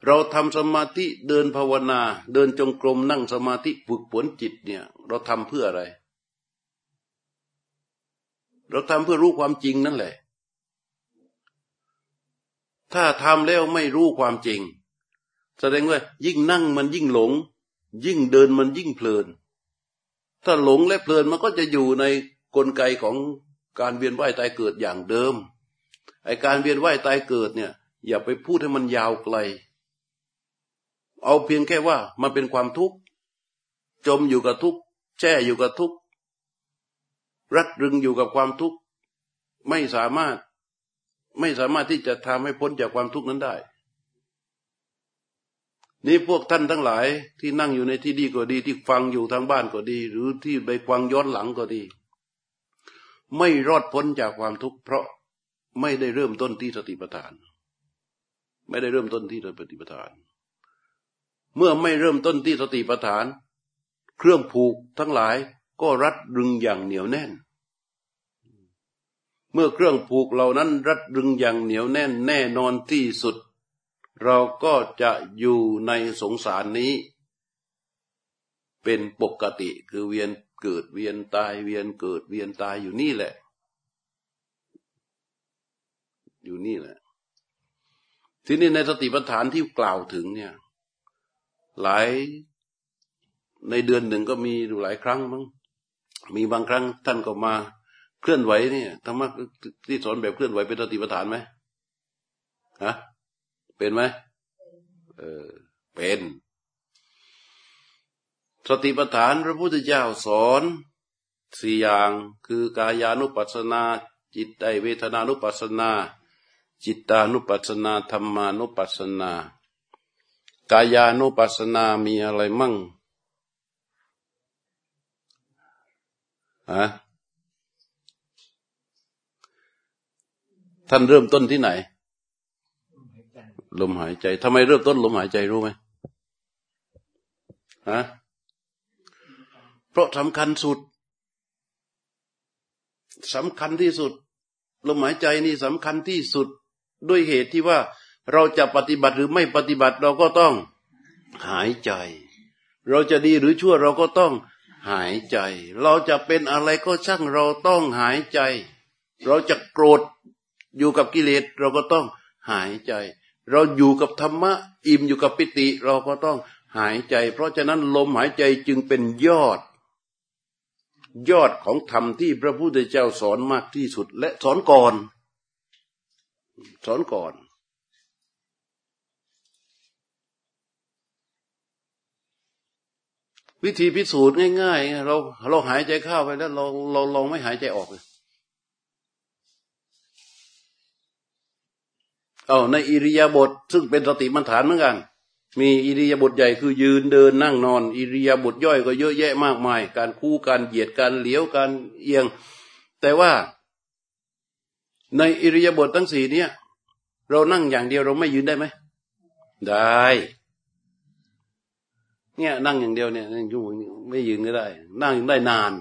เราทำสมาธิเดินภาวนา เดินจงกรมนั่งสมาธิฝึกฝนจิตเนี่ย เราทำเพื่ออะไร เราทำเพื่อรู้ความจริงนั่นแหละ ถ้าทำแล้วไม่รู้ความจริง แสดงว่า ยิ่งนั่งมันยิ่งหลง ยิ่งเดินมันยิ่งเพลิน ถ้าหลงและเพลินมันก็จะอยู่ในกลไกของการเวียนว่ายตายเกิดอย่างเดิมไอการเวียนว่ายตายเกิดเนี่ย อย่าไปพูดให้มันยาวไกล เอาเพียงแค่ว่ามันเป็นความทุกข์จมอยู่กับทุกข์แช่อยู่กับทุกข์รัดรึงอยู่กับความทุกข์ไม่สามารถไม่สามารถที่จะทำให้พ้นจากความทุกข์นั้นได้ นี่พวกท่านทั้งหลายที่นั่งอยู่ในที่ดีก็ดีที่ฟังอยู่ทางบ้านก็ดี หรือที่ไปฟังย้อนหลังก็ดี ไม่รอดพ้นจากความทุกข์เพราะไม่ได้เริ่มต้นที่สติปัฏฐาน ไม่ได้เริ่มต้นที่สติปัฏฐาน เมื่อไม่เริ่มต้นที่สติปัฏฐาน เครื่องผูกทั้งหลายก็รัดรึงอย่างเหนียวแน่น เมื่อเครื่องผูกเหล่านั้นรัดรึงอย่างเหนียวแน่นแน่นอนที่สุด เราก็จะอยู่ในสงสารนี้ เป็นปกติคือเวียนเกิดเวียนตายเวียนเกิดเวียนตายอยู่นี่แหละ อยู่นี่แหละ ทีนี้ในสติปัฏฐานที่กล่าวถึงเนี่ย หลายในเดือนหนึ่งก็มีดูหลายครั้งมั้งมีบางครั้งท่านก็มาเคลื่อนไหวเนี่ยธรรมะที่สอนแบบเคลื่อนไหวเป็นสติปัฏฐานไหมฮะเป็นไหมเออเป็นสติปัฏฐานพระพุทธเจ้าสอนสี่อย่างคือกายานุปัสสนา จิตใจเวทนานุปัสสนา จิตตานุปัสสนาธรรมานุปัสสนา กายานุปัสสนามีอะไรมั่งฮะท่านเริ่มต้นที่ไหน ลมหายใจทำไมเริ่มต้นลมหายใจรู้ไหมฮะเพราะสำคัญสุดสำคัญที่สุด ลมหายใจนี่สำคัญที่สุดด้วยเหตุที่ว่า เราจะปฏิบัติหรือไม่ปฏิบัติเราก็ต้องหายใจ เราจะดีหรือชั่วเราก็ต้องหายใจ เราจะเป็นอะไรก็ช่างเราต้องหายใจ เราจะโกรธอยู่กับกิเลสเราก็ต้องหายใจ เราอยู่กับธรรมะอิ่มอยู่กับปิติเราก็ต้องหายใจ เพราะฉะนั้นลมหายใจจึงเป็นยอด ยอดของธรรมที่พระพุทธเจ้าสอนมากที่สุดและสอนก่อน สอนก่อน วิธีพิสูจน์ง่ายๆเราเราหายใจเข้าไปแล้วเราเราลองไม่หายใจออกเลยเอาในอิริยาบถซึ่งเป็นสติมัฏฐานเหมือนกัน มีอิริยาบถใหญ่คือยืนเดินนั่งนอน อิริยาบถย่อยก็เยอะแยะมากมาย การคู่การเหยียดการเหลียวการเอียง แต่ว่าในอิริยาบถทั้งสี่เนี่ยเรานั่งอย่างเดียวเราไม่ยืนได้ไหมได้ เนี่ย นั่งอย่างเดียวเนี่ยยุ่งไม่ยืนก็ได้ นั่งได้นาน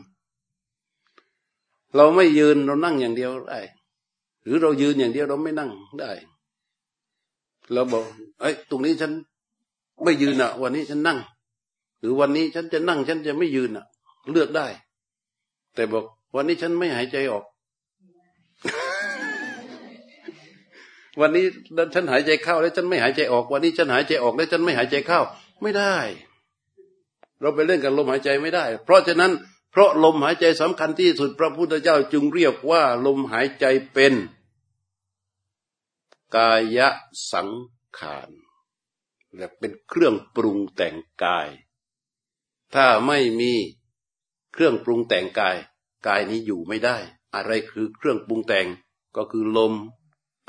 เราไม่ยืนเรานั่งอย่างเดียวได้หรือเรายืนอย่างเดียวเราไม่นั่งได้เราบอกไอ้ตรงนี้ฉันไม่ยืนอะ วันนี้ฉันนั่ง หรือวันนี้ฉันจะนั่ง ฉันจะไม่ยืนอะ เลือกได้ แต่บอก วันนี้ฉันไม่หายใจออก วันนี้ฉันหายใจเข้าแล้วฉันไม่หายใจออก วันนี้ฉันหายใจออกแล้วฉันไม่หายใจเข้า ไม่ได้ เราไปเล่นกับลมหายใจไม่ได้ เพราะฉะนั้นเพราะลมหายใจสำคัญที่สุดพระพุทธเจ้าจึงเรียกว่า ลมหายใจเป็น กายสังขารและเป็นเครื่องปรุงแต่งกาย ถ้าไม่มีเครื่องปรุงแต่งกาย กายนี้อยู่ไม่ได้ อะไรคือเครื่องปรุงแต่งก็คือลม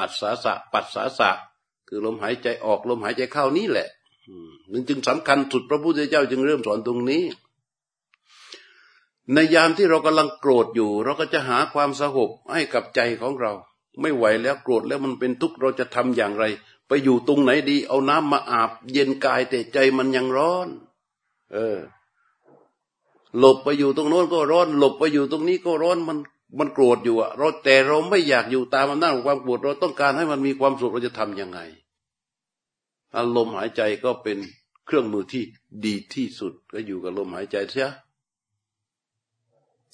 อัศสะปัสสาสะ คือลมหายใจออกลมหายใจเข้านี้แหละ มันจึงสำคัญสุดพระพุทธเจ้าจึงเริ่มสอนตรงนี้ ในยามที่เรากำลังโกรธอยู่ เราก็จะหาความสงบให้กับใจของเรา ไม่ไหวแล้วโกรธแล้วมันเป็นทุกข์เราจะทำอย่างไร ไปอยู่ตรงไหนดี เอาน้ำมาอาบ เย็นกายแต่ใจมันยังร้อน เออ หลบไปอยู่ตรงโน้นก็ร้อน หลบไปอยู่ตรงนี้ก็ร้อนมันมันโกรธอยู่อะเราแต่เราไม่อยากอยู่ตามอำนาจของความโกรธเราต้องการให้มันมีความสุขเราจะทํำยังไง อารมณ์หายใจก็เป็นเครื่องมือที่ดีที่สุดก็อยู่กับลมหายใจเสีย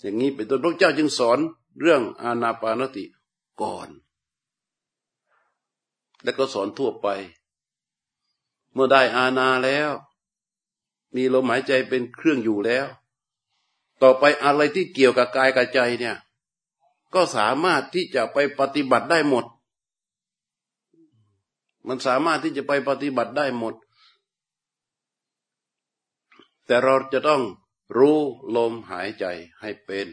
อย่างนี้เป็นต้นพระเจ้าจึงสอนเรื่องอานาปานติก่อน แล้วก็สอนทั่วไป เมื่อได้อาณาแล้ว มีลมหายใจเป็นเครื่องอยู่แล้ว ต่อไปอะไรที่เกี่ยวกับกายกับใจเนี่ย ก็สามารถที่จะไปปฏิบัติได้หมด มันสามารถที่จะไปปฏิบัติได้หมด แต่เราจะต้องรู้ลมหายใจให้เป็น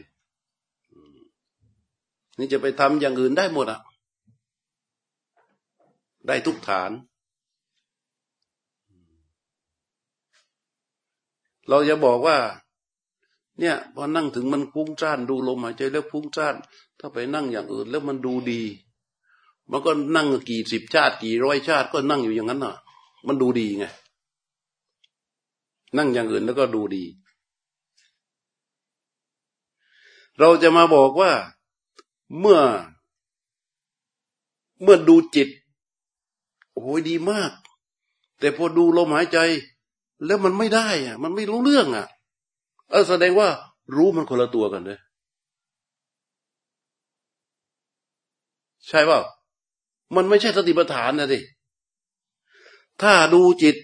นี่จะไปทำอย่างอื่นได้หมดอะได้ทุกฐาน เราจะบอกว่า เนี่ยพอนั่งถึงมันพุ่งจ้านดูลมหายใจแล้วพุ่งจ้าน ถ้าไปนั่งอย่างอื่นแล้วมันดูดี มันก็นั่งกี่สิบชาติกี่ร้อยชาติก็นั่งอยู่อย่างนั้นน่ะ มันดูดีไง นั่งอย่างอื่นแล้วก็ดูดี เราจะมาบอกว่าเมื่อ เมื่อดูจิต โอ้ยดีมาก แต่พอดูลมหายใจ แล้วมันไม่ได้อะ มันไม่รู้เรื่องอะเออแสดงว่ารู้มันคนละตัวกันเลยใช่เปล่า มันไม่ใช่สติปัฏฐานนะสิถ้าดูจิต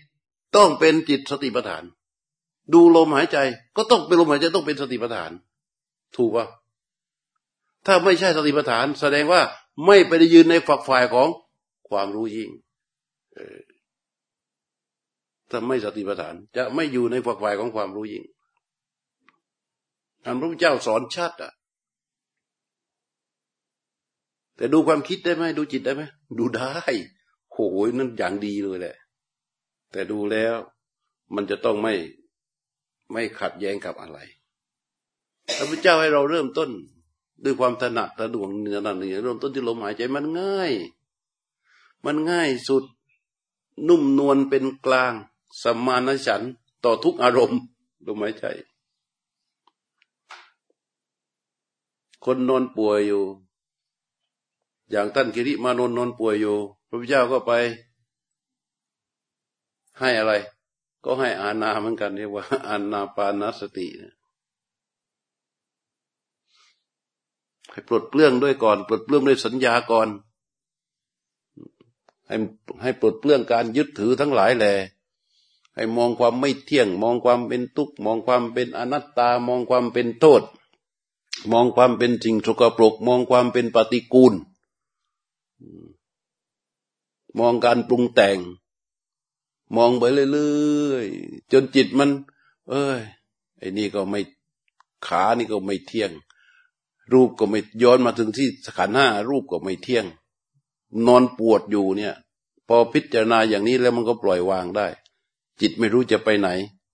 ต้องเป็นจิตสติปัฏฐาน ดูลมหายใจก็ต้องเป็นลมหายใจต้องเป็นสติปัฏฐาน ถูกปะถ้าไม่ใช่สติปัฏฐาน แสดงว่าไม่ไปยืนในฝักฝ่ายของความรู้ยิ่งถ้าไม่สติปัฏฐาน จะไม่อยู่ในฝักฝ่ายของความรู้ยิ่งอันพระพุทธเจ้าสอนชัดอะ แต่ดูความคิดได้ไหมดูจิตได้ไหมดูได้โหยนั่นอย่างดีเลยแหละ แต่ดูแล้วมันจะต้องไม่ไม่ขัดแย้งกับอะไรพระพุทธเจ้าให้เราเริ่มต้น ด้วยความถนัดตะดวงเนื้อนันเนื้อเริ่มต้นที่ลมหายใจมันง่าย มันง่ายสุด นุ่มนวลเป็นกลางสมานฉันต่อทุกอารมณ์ลมหายใจ คนนอนป่วยอยู่ อย่างท่านกิริมานนนนป่วยอยู่ พระพุทธเจ้าก็ไป ให้อะไร ก็ให้อาณาเหมือนกันเรียกว่า อาณาปานสตินะให้ปลดเปลื้องด้วยก่อน ปลดเปลื้องด้วยสัญญาก่อน ให้ให้ปลดเปลื้องการยึดถือทั้งหลายแหละให้มองความไม่เที่ยง มองความเป็นทุกข์มองความเป็นอนัตตามองความเป็นโทษ มองความเป็นสิ่งสกปรก มองความเป็นปฏิกูล มองการปรุงแต่ง มองไปเรื่อยๆจนจิตมัน เอ้ยไอ้นี่ก็ไม่ขานี่ก็ไม่เที่ยง รูปก็ไม่ย้อนมาถึงที่ขันห้ารูปก็ไม่เที่ยง นอนปวดอยู่เนี่ย พอพิจารณาอย่างนี้แล้วมันก็ปล่อยวางได้ จิตไม่รู้จะไปไหน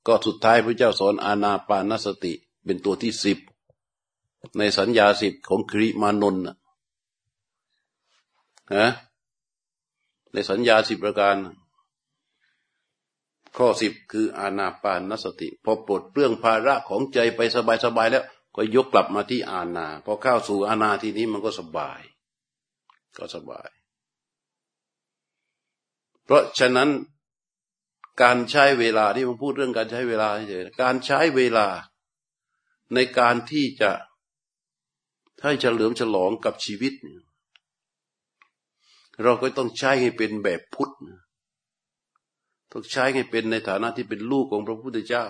ก็สุดท้ายพระเจ้าสอนอาณาปานสติ เป็นตัวที่สิบในสัญญาสิบของคริมานนท์ นะในสัญญาสิบประการ ข้อสิบคืออาณาปานสติ พอปลดเปลื้องภาระของใจไปสบายๆแล้ว ก็ยกกลับมาที่อาณาพอเข้าสู่อาณาทีนี้มันก็สบาย ก็สบาย เพราะฉะนั้นการใช้เวลาที่ผมพูดเรื่องการใช้เวลาเฉยการใช้เวลาในการที่จะให้เฉลิมฉลองกับชีวิตเเราก็ต้องใช้ให้เป็นแบบพุทธต้องใช้ให้เป็นในฐานะที่เป็นลูกของพระพุทธเจ้า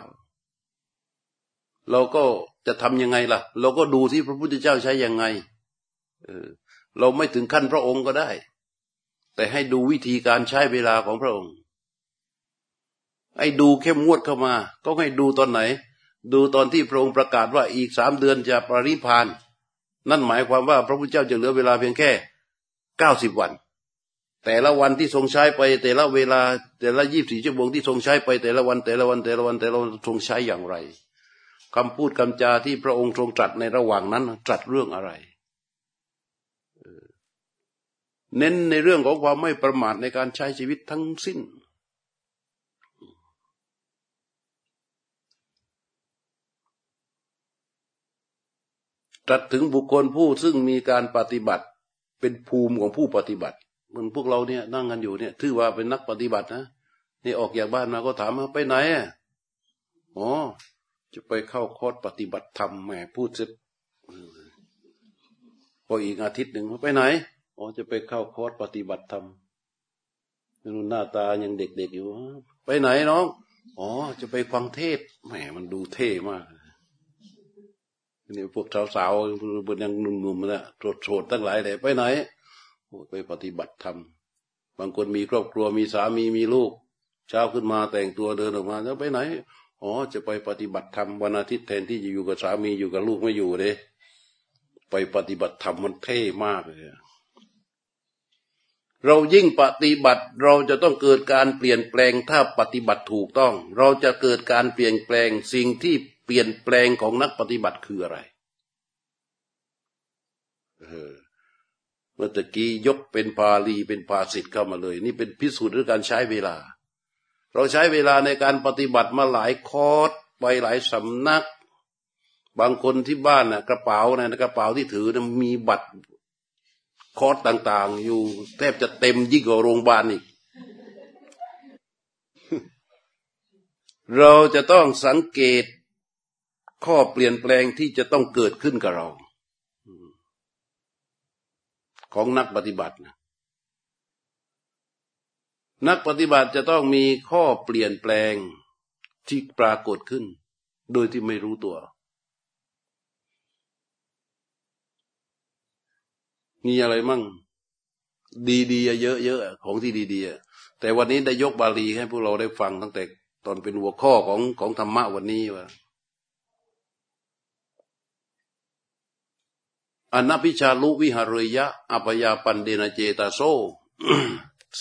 เราก็จะทำยังไงล่ะ เราก็ดูที่พระพุทธเจ้าใช้ยังไงเออเราไม่ถึงขั้นพระองค์ก็ได้ แต่ให้ดูวิธีการใช้เวลาของพระองค์ให้ดูเข้มงวดเข้ามา ก็ให้ดูตอนไหน ดูตอนที่พระองค์ประกาศว่าอีกสามเดือนจะปริพาน นั่นหมายความว่าพระพุทธเจ้าจะเหลือเวลาเพียงแค่เก้าสิบวัน แต่ละวันที่ทรงใช้ไป แต่ละเวลา แต่ละยี่สิบสี่ชั่วโมงที่ทรงใช้ไปแต่ละวันแต่ละวันแต่ละวันแต่ละวันทรงใช้อย่างไรคำพูดคำจาที่พระองค์ทรงตรัสในระหว่างนั้นตรัสเรื่องอะไรเน้นในเรื่องของความไม่ประมาทในการใช้ชีวิตทั้งสิ้น ตรัสถึงบุคคลผู้ซึ่งมีการปฏิบัติเป็นภูมิของผู้ปฏิบัติ เหมือนพวกเราเนี่ยนั่งกันอยู่เนี่ยถือว่าเป็นนักปฏิบัตินะนี่ออกจากบ้านมาก็ถามมาไปไหนอะอ๋อจะไปเข้าคอร์สปฏิบัติธรรมแหมพูดเสร็จพออีกอาทิตย์หนึ่งไปไหนอ๋อจะไปเข้าคอร์สปฏิบัติธรรมนุ่นหน้าตายังเด็กๆอยู่ ไปไหนน้องอ๋อจะไปฟังเทศแหมมันดูเท่มากนี่พวกสาวๆบนยังหนุ่มๆนะโสดๆตั้งหลายเลยไปไหน ไปปฏิบัติธรรม บางคนมีครอบครัวมีสามีมีลูก เช้าขึ้นมาแต่งตัวเดินออกมาแล้วไปไหน อ๋อ จะไปปฏิบัติธรรมวันอาทิตย์แทนที่จะอยู่กับสามีอยู่กับลูกไม่อยู่เลยไปปฏิบัติธรรมมันเท่มากเลยเรายิ่งปฏิบัติเราจะต้องเกิดการเปลี่ยนแปลงถ้าปฏิบัติถูกต้อง เราจะเกิดการเปลี่ยนแปลงสิ่งที่เปลี่ยนแปลงของนักปฏิบัติคืออะไร เออ มื่อตะกี้ยกเป็นพาลีเป็นภาสิทธ์เข้ามาเลย นี่เป็นพิสูจน์ด้วยการใช้เวลา เราใช้เวลาในการปฏิบัติมาหลายคอร์สไปหลายสำนัก บางคนที่บ้านนะ่ะ กระเป๋านะกระเป๋าที่ถือนะมีบัตรคอร์สต่าง ๆ อยู่แทบจะเต็มยิ่งกว่าโรงพยาบาลอีกเราจะต้องสังเกตข้อเปลี่ยนแปลงที่จะต้องเกิดขึ้นกับเรา ของนักปฏิบัตินะนักปฏิบัติจะต้องมีข้อเปลี่ยนแปลงที่ปรากฏขึ้น โดยที่ไม่รู้ตัว มีอะไรมั่ง ดีๆเยอะๆของที่ดีๆแต่วันนี้ได้ยกบาลีให้พวกเราได้ฟังตั้งแต่ตอนเป็นหัวข้อของของธรรมะวันนี้ว่า อนัพิชาลุวิหารยะอปยาปันเดนเจตาโซ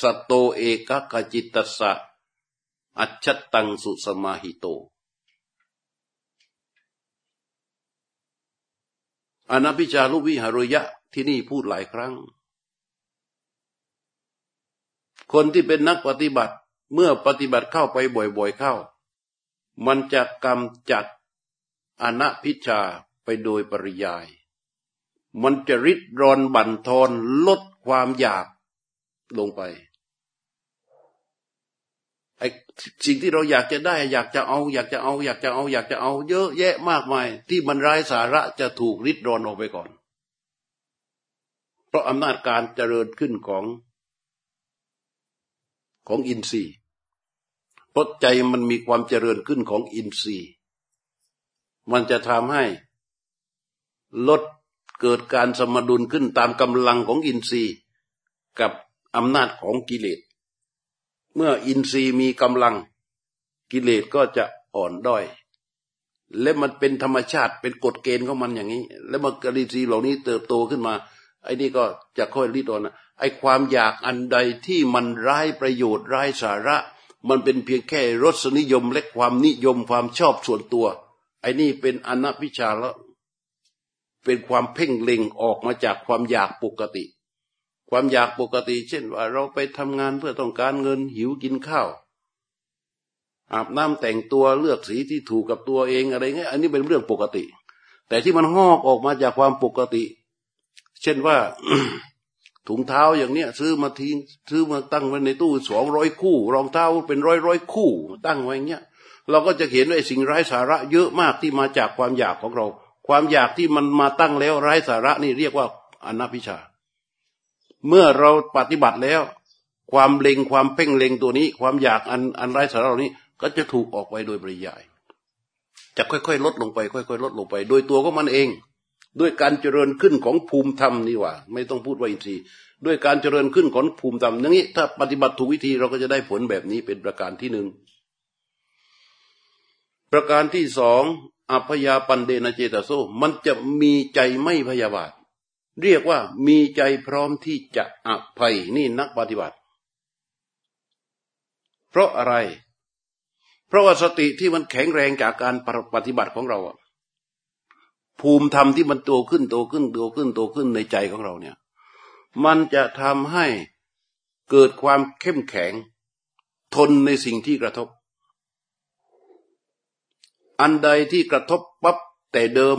สัตโตเอกกจิตตสะอัจฉตังสุสมาหิโต อนัพิชาลุวิหารยะที่นี่พูดหลายครั้ง คนที่เป็นนักปฏิบัติเมื่อปฏิบัติเข้าไปบ่อยๆเข้า มันจะกำจัดอนัพิชาไปโดยปริยาย มันจะริดรอนบั่นทอนลดความอยากลงไปไอ้สิ่งที่เราอยากจะได้ อยากจะเอา อยากจะเอา อยากจะเอา อยากจะเอา เยอะแยะมากมาย ที่มันร้ายสาระจะถูกริดรอนออกไปก่อน เพราะอำนาจการเจริญขึ้นของของอินทรีย์เพราะใจมันมีความเจริญขึ้นของอินทรีย์ มันจะทำให้ลด เกิดการสมดุลขึ้นตามกำลังของอินทรีย์กับอำนาจของกิเลส เมื่ออินทรีย์มีกำลังกิเลสก็จะอ่อนด้อย และมันเป็นธรรมชาติเป็นกฎเกณฑ์ของมันอย่างนี้ แล้วเมื่ออินทรีย์เหล่านี้เติบโตขึ้นมา ไอ้นี่ก็จะค่อยรีดรอนนะไอ้ความอยากอันใดที่มันร้ายประโยชน์ร้ายสาระ มันเป็นเพียงแค่รสนิยมและความนิยมความชอบส่วนตัว ไอ้นี่เป็นอนัพิชาแล้ว เป็นความเพ่งเล็งออกมาจากความอยากปกติ ความอยากปกติ เช่นว่าเราไปทำงานเพื่อต้องการเงินหิวกินข้าว อาบน้ำแต่งตัวเลือกสีที่ถูกกับตัวเองอะไรเงี้ยอันนี้เป็นเรื่องปกติ แต่ที่มันหอกออกมาจากความปกติ เช่นว่าถุงเท้าอย่างเนี้ย ซื้อมาทิ้งซื้อมาตั้งไว้ในตู้สองร้อยคู่ รองเท้าเป็นร้อยร้อยคู่ ตั้งไว้เงี้ย เราก็จะเห็นว่าสิ่งไร้สาระเยอะมากที่มาจากความอยากของเรา ความอยากที่มันมาตั้งแล้วไร้สาระนี่เรียกว่าอนัพิชา เมื่อเราปฏิบัติแล้ว ความเล็งความเพ่งเล็งตัวนี้ ความอยากอันอันไร้สาระเหล่านี้ก็จะถูกออกไปโดยปริยาย จะค่อยๆ ลดลงไป ค่อยๆ ลดลงไป โดยตัวของมันเอง ด้วยการเจริญขึ้นของภูมิธรรมนี่ว่า ไม่ต้องพูดว่าอินทรีย์ ด้วยการเจริญขึ้นของภูมิธรรมอย่างนี้ ถ้าปฏิบัติถูกวิธีเราก็จะได้ผลแบบนี้เป็นประการที่หนึ่งประการที่สอง อพยาปันเดนเจตโซมันจะมีใจไม่พยาบาท เรียกว่ามีใจพร้อมที่จะอภัยนี่นักปฏิบัติ เพราะอะไร เพราะว่าสติที่มันแข็งแรงจากการปฏิบัติของเราภูมิธรรมที่มันโตขึ้นโตขึ้นโตขึ้นโตขึ้นในใจของเราเนี่ย มันจะทำให้เกิดความเข้มแข็ง ทนในสิ่งที่กระทบ อันใดที่กระทบปั๊บแต่เดิม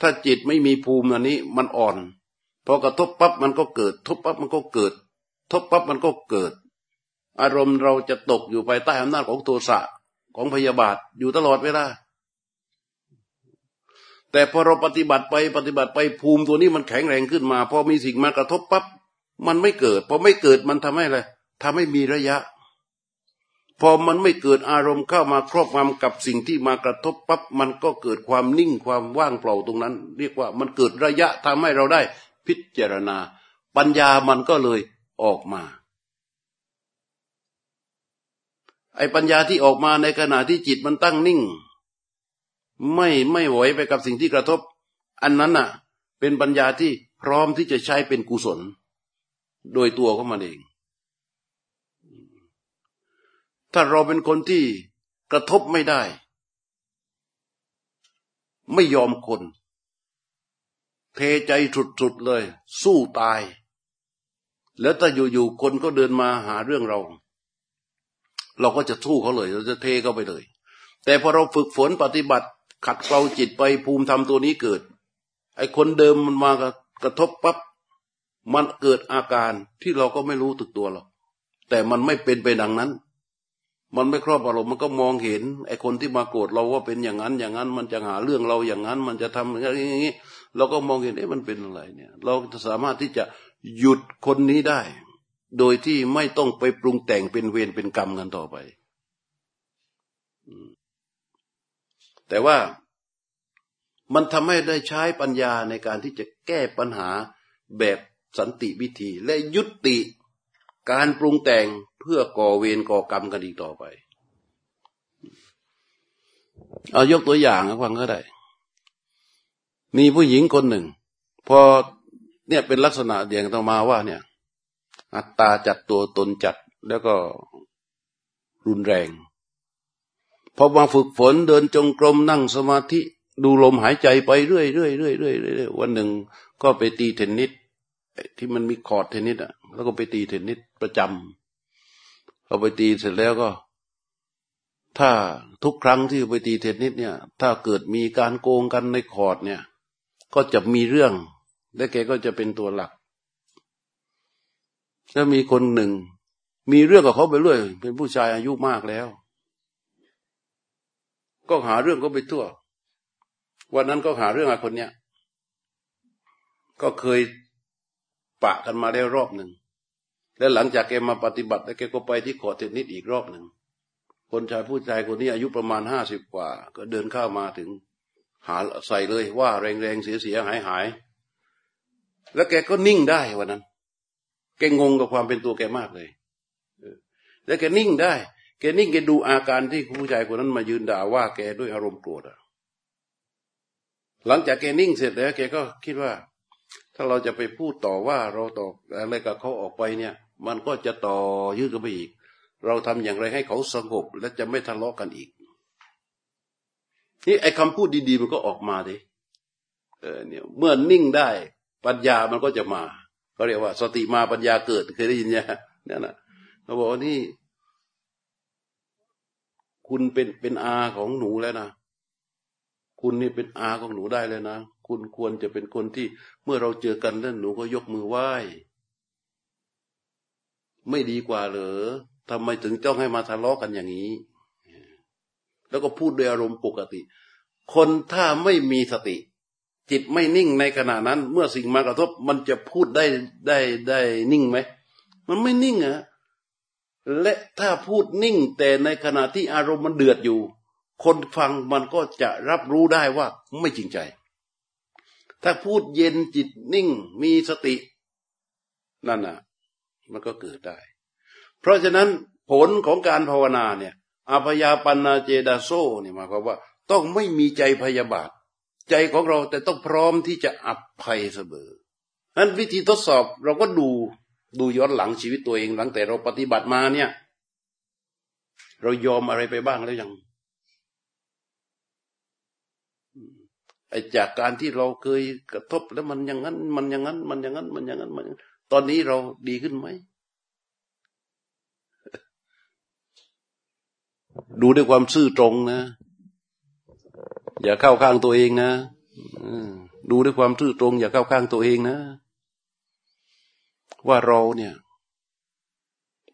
ถ้าจิตไม่มีภูมิอันนี้มันอ่อนพอกระทบปั๊บมันก็เกิดทุบปั๊บมันก็เกิด ทบปั๊บมันก็เกิด อารมณ์เราจะตกอยู่ภายใต้อำนาจของโทสะของพยาบาทอยู่ตลอดเวลาแต่พอเราปฏิบัติไปปฏิบัติไปภูมิตัวนี้มันแข็งแรงขึ้นมาพอมีสิ่งมากระทบปั๊บมันไม่เกิดพอไม่เกิดมันทำให้อะไรทำให้มีระยะ พอมันไม่เกิดอารมณ์เข้ามาครอบงำกับสิ่งที่มากระทบปั๊บมันก็เกิดความนิ่งความว่างเปล่าตรงนั้น เรียกว่ามันเกิดระยะทำให้เราได้พิจารณา ปัญญามันก็เลยออกมา ไอ้ปัญญาที่ออกมาในขณะที่จิตมันตั้งนิ่ง ไม่ไม่ไหวไปกับสิ่งที่กระทบ อันนั้นน่ะ เป็นปัญญาที่พร้อมที่จะใช้เป็นกุศล โดยตัวของมันเอง ถ้าเราเป็นคนที่กระทบไม่ได้ ไม่ยอมคน เทใจสุดๆเลย สู้ตาย แล้วถ้าอยู่ๆคนก็เดินมาหาเรื่องเรา เราก็จะสู้เขาเลย เราจะเทเขาไปเลย แต่พอเราฝึกฝนปฏิบัติ ขัดเกลาจิตไปภูมิธรรมตัวนี้เกิด ไอ้คนเดิมมันมากระทบปับ๊บมันเกิดอาการที่เราก็ไม่รู้ตึกตัวหรอกแต่มันไม่เป็นไปดังนั้น มันไม่ครอบอารมณ์มันก็มองเห็นไอ้คนที่มาโกรธเราว่าเป็นอย่างนั้น อย่างนั้น มันจะหาเรื่องเราอย่างนั้น มันจะทำอย่างนี้เราก็มองเห็นเอ๊ะมันเป็นอะไรเนี่ย เราจะสามารถที่จะหยุดคนนี้ได้ โดยที่ไม่ต้องไปปรุงแต่งเป็นเวรเป็นกรรมกันต่อไปแต่ว่ามันทำให้ได้ใช้ปัญญาในการที่จะแก้ปัญหาแบบสันติวิธี และยุติ การปรุงแต่งเพื่อก่อเวรก่อกรรมกันอีกต่อไป เอายกตัวอย่างฟังก็ได้ มีผู้หญิงคนหนึ่ง พอเนี่ยเป็นลักษณะเดียงต้อมาว่า เนี่ย อัตตาจัดตัวตนจัดแล้วก็รุนแรงพอมาฝึกฝนเดินจงกรมนั่งสมาธิ ดูลมหายใจไปเรื่อยเรื่อยเรื่อยเรื่อยเรื่อยวันหนึ่งก็ไปตีเทนนิส ที่มันมีคอร์ตเทนนิสอะ แล้วก็ไปตีเทนนิสประจำเราไปตีเสร็จแล้วก็ ถ้าทุกครั้งที่ไปตีเทนนิสเนี่ย ถ้าเกิดมีการโกงกันในคอร์ตเนี่ย ก็จะมีเรื่อง และแกก็จะเป็นตัวหลักแล้วมีคนหนึ่ง มีเรื่องกับเขาไปเรื่อยเป็นผู้ชายอายุมากแล้ว ก็หาเรื่องก็ไปทั่ว วันนั้นก็หาเรื่องอะคนเนี้ยก็เคย ปะกันมาได้รอบหนึ่ง แล้วหลังจากแกมาปฏิบัติ แล้วแกก็ไปที่ขอเทนิสอีกรอบหนึ่ง คนชายผู้ชายคนนี้อายุประมาณห้าสิบกว่า ก็เดินเข้ามาถึง หาใส่เลยว่าแรงๆเสียๆหายหายแล้วแกก็นิ่งได้วันนั้น แกงงกับความเป็นตัวแกมากเลยแล้วแกนิ่งได้ แกนิ่งแกดูอาการที่ผู้ชายคนนั้นมายืนด่าว่าแกด้วยอารมณ์โกรธหลังจากแกนิ่งเสร็จแล้ว แกก็คิดว่า ถ้าเราจะไปพูดต่อว่าเราต่ออะไรกับเขาออกไปเนี่ย มันก็จะต่อยืดกันไปอีก เราทำอย่างไรให้เขาสงบและจะไม่ทะเลาะกันอีก นี่ไอ้คำพูดดีๆมันก็ออกมาดิเออเนี่ยเมื่อนิ่งได้ปัญญามันก็จะมาเขาเรียกว่า สติมาปัญญาเกิดเคยได้ยินเนี่ยเนี่ยนะเขาบอกว่านี่คุณเป็นเป็นอาของหนูแล้วนะ คุณนี่เป็นอาของหนูได้เลยนะ คุณควรจะเป็นคนที่เมื่อเราเจอกันแล้วหนูก็ยกมือไหว้ ไม่ดีกว่าเหรอทำไมถึงต้องให้มาทะเลาะกันอย่างนี้ แล้วก็พูดด้วยอารมณ์ปกติ คนถ้าไม่มีสติ จิตไม่นิ่งในขณะนั้น เมื่อสิ่งมากระทบ มันจะพูดได้ได้ได้นิ่งไหม มันไม่นิ่งอะและถ้าพูดนิ่งแต่ในขณะที่อารมณ์มันเดือดอยู่ คนฟังมันก็จะรับรู้ได้ว่าไม่จริงใจ ถ้าพูดเย็นจิตนิ่งมีสติ นั่นน่ะ มันก็เกิดได้ เพราะฉะนั้นผลของการภาวนาเนี่ยอภยาปันาเจดาโซเนี่ยหมายความว่า ต้องไม่มีใจพยาบาท ใจของเราแต่ต้องพร้อมที่จะอับภัยเสมอนั้นวิธีทดสอบเราก็ดูดูย้อนหลังชีวิตตัวเองหลังแต่เราปฏิบัติมาเนี่ย เรายอมอะไรไปบ้างแล้วยัง ไอ้จากการที่เราเคยกระทบแล้วมันอย่างนั้น มันอย่างนั้น มันอย่างนั้น มันอย่างนั้นมันตอนนี้เราดีขึ้นไหม ดูด้วยความซื่อตรงนะ อย่าเข้าข้างตัวเองนะดูด้วยความซื่อตรง อย่าเข้าข้างตัวเองนะ ว่าเราเนี่ย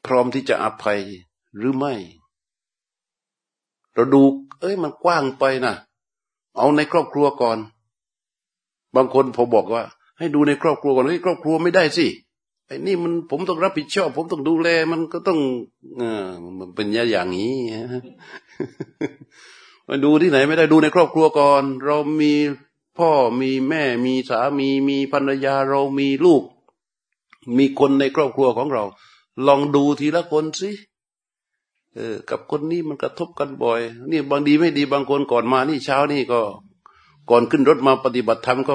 พร้อมที่จะอภัยหรือไม่ เราดู เอ้ยมันกว้างไปนะ เอาในครอบครัวก่อน บางคนผมบอกว่า ให้ดูในครอบครัวก่อนเฮ้ยครอบครัวไม่ได้สิไอ้นี่มันผมต้องรับผิดชอบ ผมต้องดูแล มันก็ต้อง เออมันเป็นอย่างนี้มาดูที่ไหนไม่ได้ดูในครอบครัวก่อน เรามีพ่อมีแม่มีสามีมีภรรยาเรามีลูก มีคนในครอบครัวของเรา ลองดูทีละคนสิ เออ กับคนนี้มันกระทบกันบ่อย นี่บางดีไม่ดีบางคนก่อนมานี่เช้านี่ก็ ก่อนขึ้นรถมาปฏิบัติธรรมก็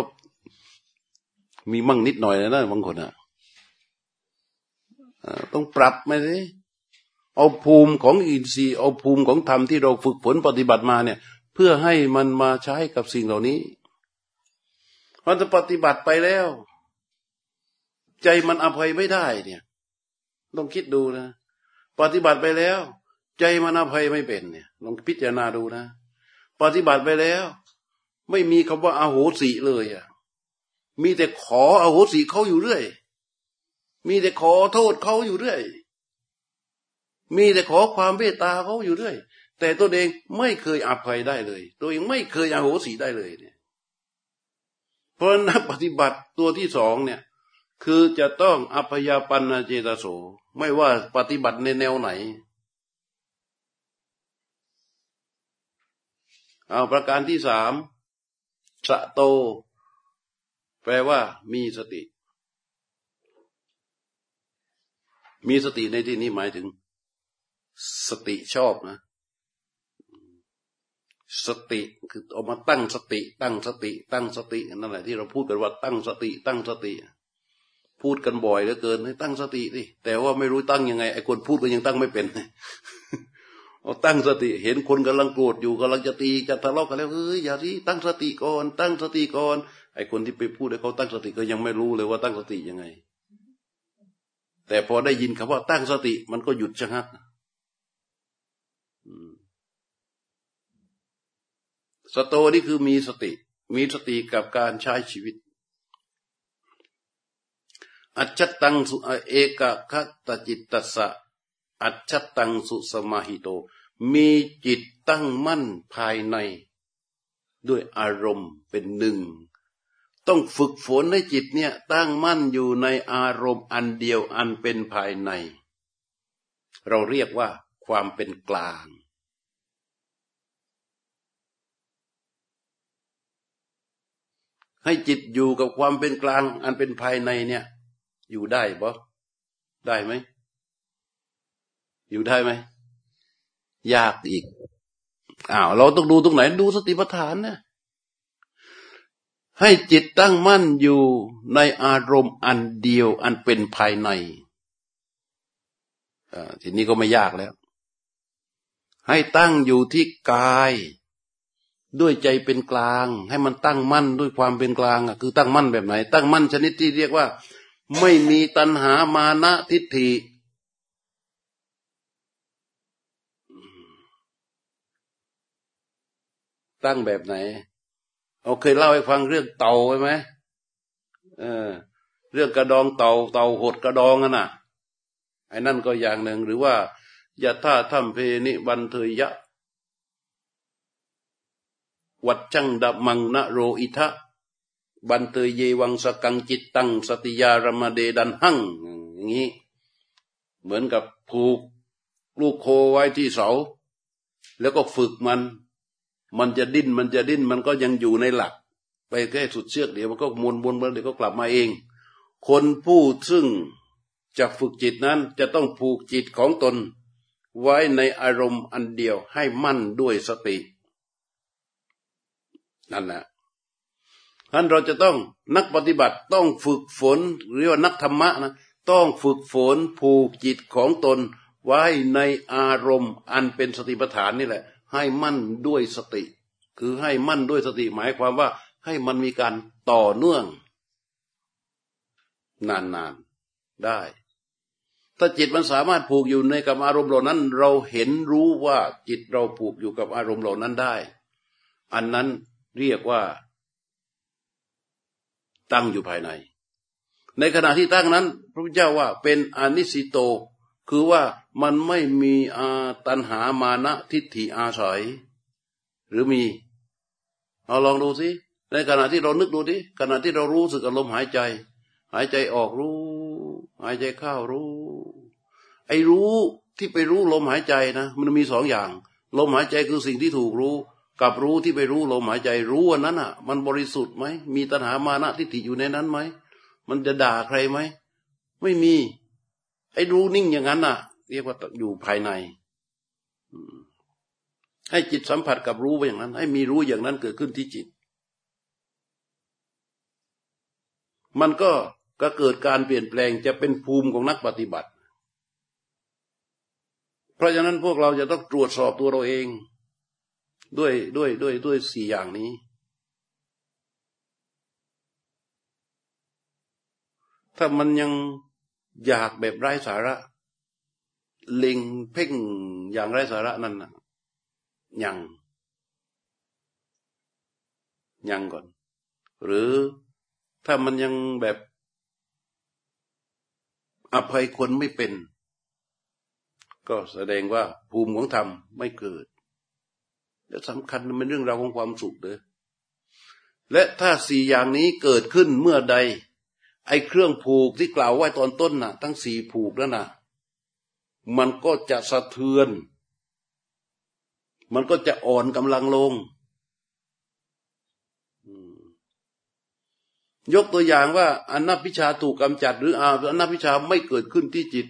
มีมั่งนิดหน่อยนะบางคนอะต้องปรับไหมสิเอาภูมิของอินทรีย์เอาภูมิของธรรมที่เราฝึกฝนปฏิบัติมาเนี่ย เพื่อให้มันมาใช้กับสิ่งเหล่านี้มันจะปฏิบัติไปแล้ว ใจมันอภัยไม่ได้เนี่ย ต้องคิดดูนะ ปฏิบัติไปแล้ว ใจมันอภัยไม่เป็นเนี่ยลองพิจารณาดูนะ ปฏิบัติไปแล้ว ไม่มีคำว่าอาโหสิเลยอะ มีแต่ขออาโหสิเขาอยู่เรื่อย มีแต่ขอโทษเขาอยู่เรื่อย มีแต่ขอความเมตตาเขาอยู่เรื่อย แต่ตัวเองไม่เคยอภัยได้เลย ตัวเองไม่เคยอาโหสิได้เลยเนี่ย เพราะนักปฏิบัติตัวที่สองเนี่ยคือจะต้องอภยาปันเจตโส ไม่ว่าปฏิบัติในแนวไหน เอาประการที่สามสะโต แปลว่ามีสติ มีสติในที่นี้หมายถึง สติชอบนะ สติคือเอามาตั้งสติ ตั้งสติ ตั้งสตินั่นแหละที่เราพูดกันว่าตั้งสติ ตั้งสติ พูดกันบ่อยเหลือเกินให้ตั้งสติสิแต่ว่าไม่รู้ตั้งยังไงไอ้คนพูดก็ยังตั้งไม่เป็น เอาตั้งสติเห็นคนกำลังโกรธอยู่กำลังจะตีจะทะเลาะกันแล้วเฮ้ยอย่าสิตั้งสติก่อน ตั้งสติก่อนไอ้คนที่ไปพูดให้เขาตั้งสติก็ยังไม่รู้เลยว่าตั้งสติยังไง แต่พอได้ยินคำว่าตั้งสติมันก็หยุดชะงักสโตนี่คือมีสติ มีสติกับการใช้ชีวิต อัจตังสุเอกคัตจิตตสะ อัจฉตังสุสมาหิโต มีจิตตั้งมั่นภายใน ด้วยอารมณ์เป็นหนึ่ง ต้องฝึกฝนให้จิตเนี่ยตั้งมั่นอยู่ในอารมณ์อันเดียวอันเป็นภายใน เราเรียกว่าความเป็นกลางให้จิตอยู่กับความเป็นกลางอันเป็นภายในเนี่ย อยู่ได้บ่ได้ไหม อยู่ได้ไหมยากอีกอ้าวเราต้องดูตรงไหน ดูสติปัฏฐานนะให้จิตตั้งมั่นอยู่ในอารมณ์อันเดียวอันเป็นภายในทีนี้ก็ไม่ยากแล้ว ให้ตั้งอยู่ที่กาย ด้วยใจเป็นกลาง ให้มันตั้งมั่นด้วยความเป็นกลางอะคือตั้งมั่นแบบไหน ตั้งมั่นชนิดที่เรียกว่า ไม่มีตัณหามานะทิฏฐิ ตั้งแบบไหน เอาเคยเล่าให้ฟังเรื่องเต่าใช่ไหมเออ เรื่องกระดองเต่าเต่าหดกระดองน่ะไอ้นั่นก็อย่างหนึ่งหรือว่ายะท่าถ้ำเพนิบันเทยะวัดจังดมังนะโรอิทะบันเตยเยวังสกังจิตตังสติยารมเดดันหังอย่างนี้ เหมือนกับผูกลูกโคไว้ที่เสา แล้วก็ฝึกมัน มันจะดิ้นมันจะดิ้นมันก็ยังอยู่ในหลัก ไปแค่สุดเชือกเดี๋ยวมันก็มวนวนเดี๋ยวก็กลับมาเอง คนผู้ซึ่งจะฝึกจิตนั้นจะต้องผูกจิตของตน ไว้ในอารมณ์อันเดียวให้มั่นด้วยสติ นั่นแหละท่านเราจะต้องนักปฏิบัติต้องฝึกฝนเรียกว่านักธรรมะนะต้องฝึกฝนผูกจิตของตนไว้ในอารมณ์อันเป็นสติปัฏฐานนี่แหละ ให้มั่นด้วยสติ คือให้มั่นด้วยสติหมายความว่าให้มันมีการต่อเนื่อง นานๆได้ ถ้าจิตมันสามารถผูกอยู่ในกับอารมณ์เหล่านั้น เราเห็นรู้ว่าจิตเราผูกอยู่กับอารมณ์เหล่านั้นได้ อันนั้นเรียกว่า ตั้งอยู่ภายใน ในขณะที่ตั้งนั้น พระพุทธเจ้าว่าเป็นอนิสิโต คือว่า มันไม่มีอาตันหามานะทิฏฐิอาศัย หรือมีเอาลองดูสิในขณะที่เรานึกดูดิขณะที่เรารู้สึกอารมณ์หายใจ หายใจออกรู้ หายใจเข้ารู้ ไอ้รู้ที่ไปรู้ลมหายใจนะ มันมีสองอย่าง ลมหายใจคือสิ่งที่ถูกรู้ กับรู้ที่ไปรู้ลมหายใจรู้วันนั้นอะ มันบริสุทธิ์ไหมมีตัณหามานะทิฏฐิอยู่ในนั้นไหมมันจะด่าใครไหมไม่มี ไอ้รู้นิ่งอย่างนั้นอะ เรียกว่าอยู่ภายในให้จิตสัมผัสกับรู้ไปอย่างนั้น ให้มีรู้อย่างนั้นเกิดขึ้นที่จิต มันก็ก็เกิดการเปลี่ยนแปลงจะเป็นภูมิของนักปฏิบัติ เพราะฉะนั้นพวกเราจะต้องตรวจสอบตัวเราเอง ด้วยด้วยด้วยด้วยสี่อย่างนี้ ถ้ามันยังอยากแบบไร้สาระ เล็งเพ่งอย่างไรสาระนั่นนะยังยังก่อน หรือถ้ามันยังแบบอภัยคนไม่เป็น ก็แสดงว่าภูมิของธรรมไม่เกิด และสำคัญมันเป็นเรื่องราวของความสุขเลยและถ้าสี่อย่างนี้เกิดขึ้นเมื่อใด ไอ้เครื่องผูกที่กล่าวไว้ตอนต้นน่ะ ทั้งสี่ผูกแล้วน่ะ มันก็จะสะเทือน มันก็จะอ่อนกำลังลง ยกตัวอย่างว่าอนัพิชาถูกกำจัด หรืออาอนัพิชาไม่เกิดขึ้นที่จิต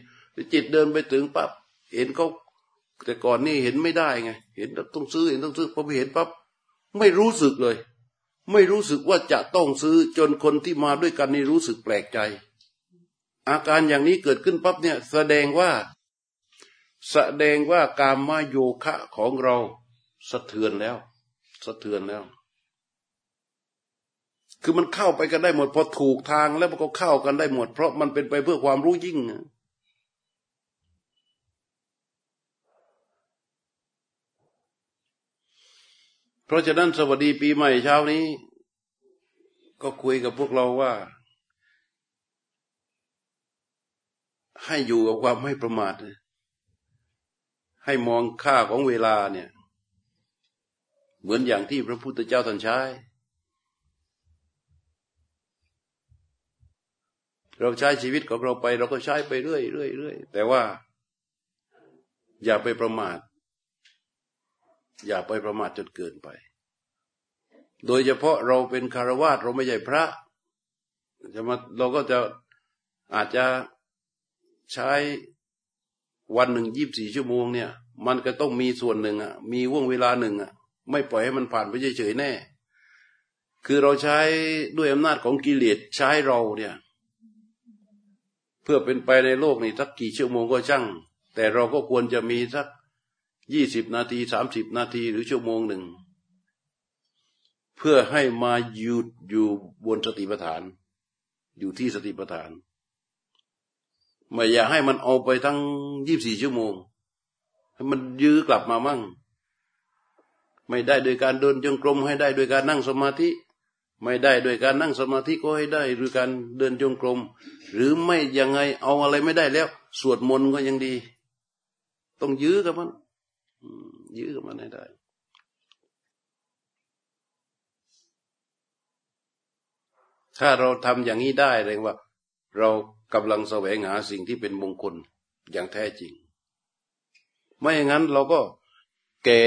จิตเดินไปถึงปั๊บเห็นเขาแต่ก่อนนี่เห็นไม่ได้ไง เห็นต้องซื้อเห็นต้องซื้อพอไปเห็นปั๊บไม่รู้สึกเลย ไม่รู้สึกว่าจะต้องซื้อจนคนที่มาด้วยกันนี่รู้สึกแปลกใจ อาการอย่างนี้เกิดขึ้นปั๊บเนี่ย แสดงว่า แสดงว่าการมาโยคะของเราสะเทือนแล้ว สะเทือนแล้ว คือมันเข้าไปกันได้หมดพอถูกทางแล้วมันก็เข้ากันได้หมด เพราะมันเป็นไปเพื่อความรู้ยิ่งเพราะฉะนั้นสวัสดีปีใหม่เช้านี้ ก็คุยกับพวกเราว่า ให้อยู่กับความไม่ประมาท ให้มองค่าของเวลาเนี่ย เหมือนอย่างที่พระพุทธเจ้าท่านใช้ เราใช้ชีวิตของเราไป เราก็ใช้ไปเรื่อยเรื่อยเรื่อยแต่ว่า อย่าไปประมาท อย่าไปประมาทจนเกินไป โดยเฉพาะเราเป็นคารวาสเราไม่ใช่พระจะมาเราก็จะอาจจะใช้ วันหนึ่งยี่บสี่ชั่วโมงเนี่ย มันก็ต้องมีส่วนหนึ่งอะ มีว่วงเวลาหนึ่งอะ ไม่ปล่อยให้มันผ่านไปเฉยๆแน่ คือเราใช้ด้วยอำนาจของกิเลสใช้เราเนี่ย เพื่อเป็นไปในโลกนี้สักกี่ชั่วโมงก็ช่าง แต่เราก็ควรจะมีสักยี่สิบนาทีสามสิบนาทีหรือชั่วโมงหนึ่ง เพื่อให้มาหยุดอยู่บนสติปัฏฐาน อยู่ที่สติปัฏฐาน ไม่อยากให้มันเอาไปทั้งยี่บสี่ชั่วโมง ให้มันยื้อกลับมามั่ง ไม่ได้โดยการเดินจงกรมให้ได้โดยการนั่งสมาธิ ไม่ได้โดยการนั่งสมาธิก็ให้ได้โดยการเดินจงกรม หรือไม่ยังไงเอาอะไรไม่ได้แล้ว สวดมนต์ก็ยังดี ต้องยื้อกับมันยื้อกับมันให้ได้ถ้าเราทำอย่างนี้ได้เลยว่า เรา กำลังแสวงหาสิ่งที่เป็นมงคลอย่างแท้จริง ไม่อย่างนั้นเราก็แก่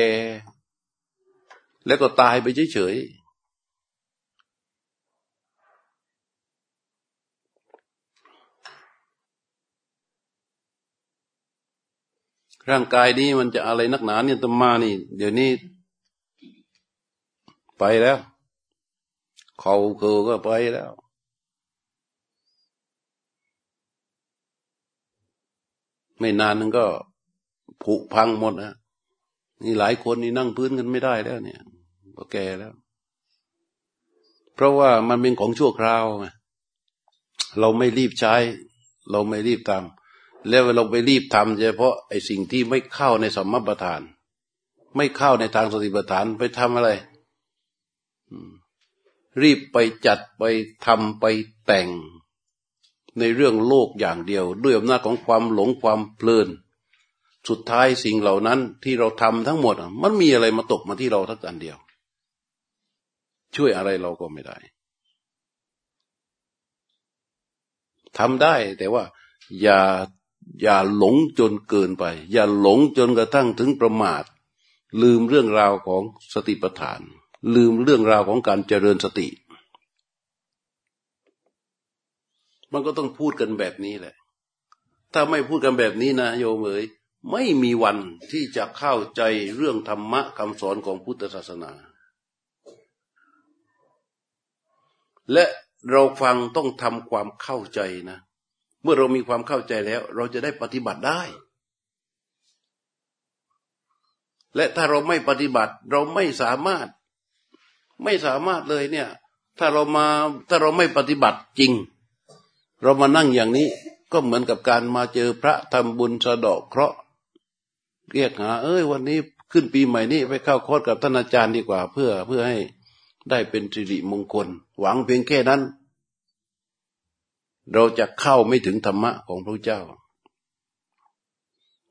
แล้วก็ตายไปเฉยร่างกายนี้มันจะอะไรนักหนาเนี่ยตมานี่ เดี๋ยวนี้ ไปแล้ว เขาคือก็ไปแล้ว ไม่นานนึงก็ผุพังหมดนะนี่หลายคนนี่นั่งพื้นกันไม่ได้แล้ว เนี่ยก็แก่แล้ว เพราะว่ามันเป็นของชั่วคราวไงเราไม่รีบใช้ เราไม่รีบทำแล้วเราไปรีบทำเฉพาะไอ้สิ่งที่ไม่เข้าในสมประทาน ไม่เข้าในทางสติปัฏฐานไปทำอะไรรีบไปจัดไปทำไปแต่ง ในเรื่องโลกอย่างเดียว ด้วยอำนาจของความหลงความเพลิน สุดท้ายสิ่งเหล่านั้นที่เราทำทั้งหมด มันมีอะไรมาตกมาที่เราทั้งอันเดียว ช่วยอะไรเราก็ไม่ได้ทำได้แต่ว่าอย่าอย่าหลงจนเกินไป อย่าหลงจนกระทั่งถึงประมาท ลืมเรื่องราวของสติปัฏฐาน ลืมเรื่องราวของการเจริญสติ มันก็ต้องพูดกันแบบนี้แหละ ถ้าไม่พูดกันแบบนี้นะโยมเอ๋ยไม่มีวันที่จะเข้าใจเรื่องธรรมะคำสอนของพุทธศาสนา และเราฟังต้องทำความเข้าใจนะ เมื่อเรามีความเข้าใจแล้ว เราจะได้ปฏิบัติได้ และถ้าเราไม่ปฏิบัติเราไม่สามารถ ไม่สามารถเลยเนี่ย ถ้าเรามาถ้าเราไม่ปฏิบัติจริง เรามานั่งอย่างนี้ก็เหมือนกับการมาเจอพระทำบุญสะดอกเคราะห์เรียกหา เอ้ย วันนี้ขึ้นปีใหม่นี้ไปเข้าคอร์สกับท่านอาจารย์ดีกว่า เพื่อเพื่อให้ได้เป็นสิริมงคล หวังเพียงแค่นั้น เราจะเข้าไม่ถึงธรรมะของพระเจ้า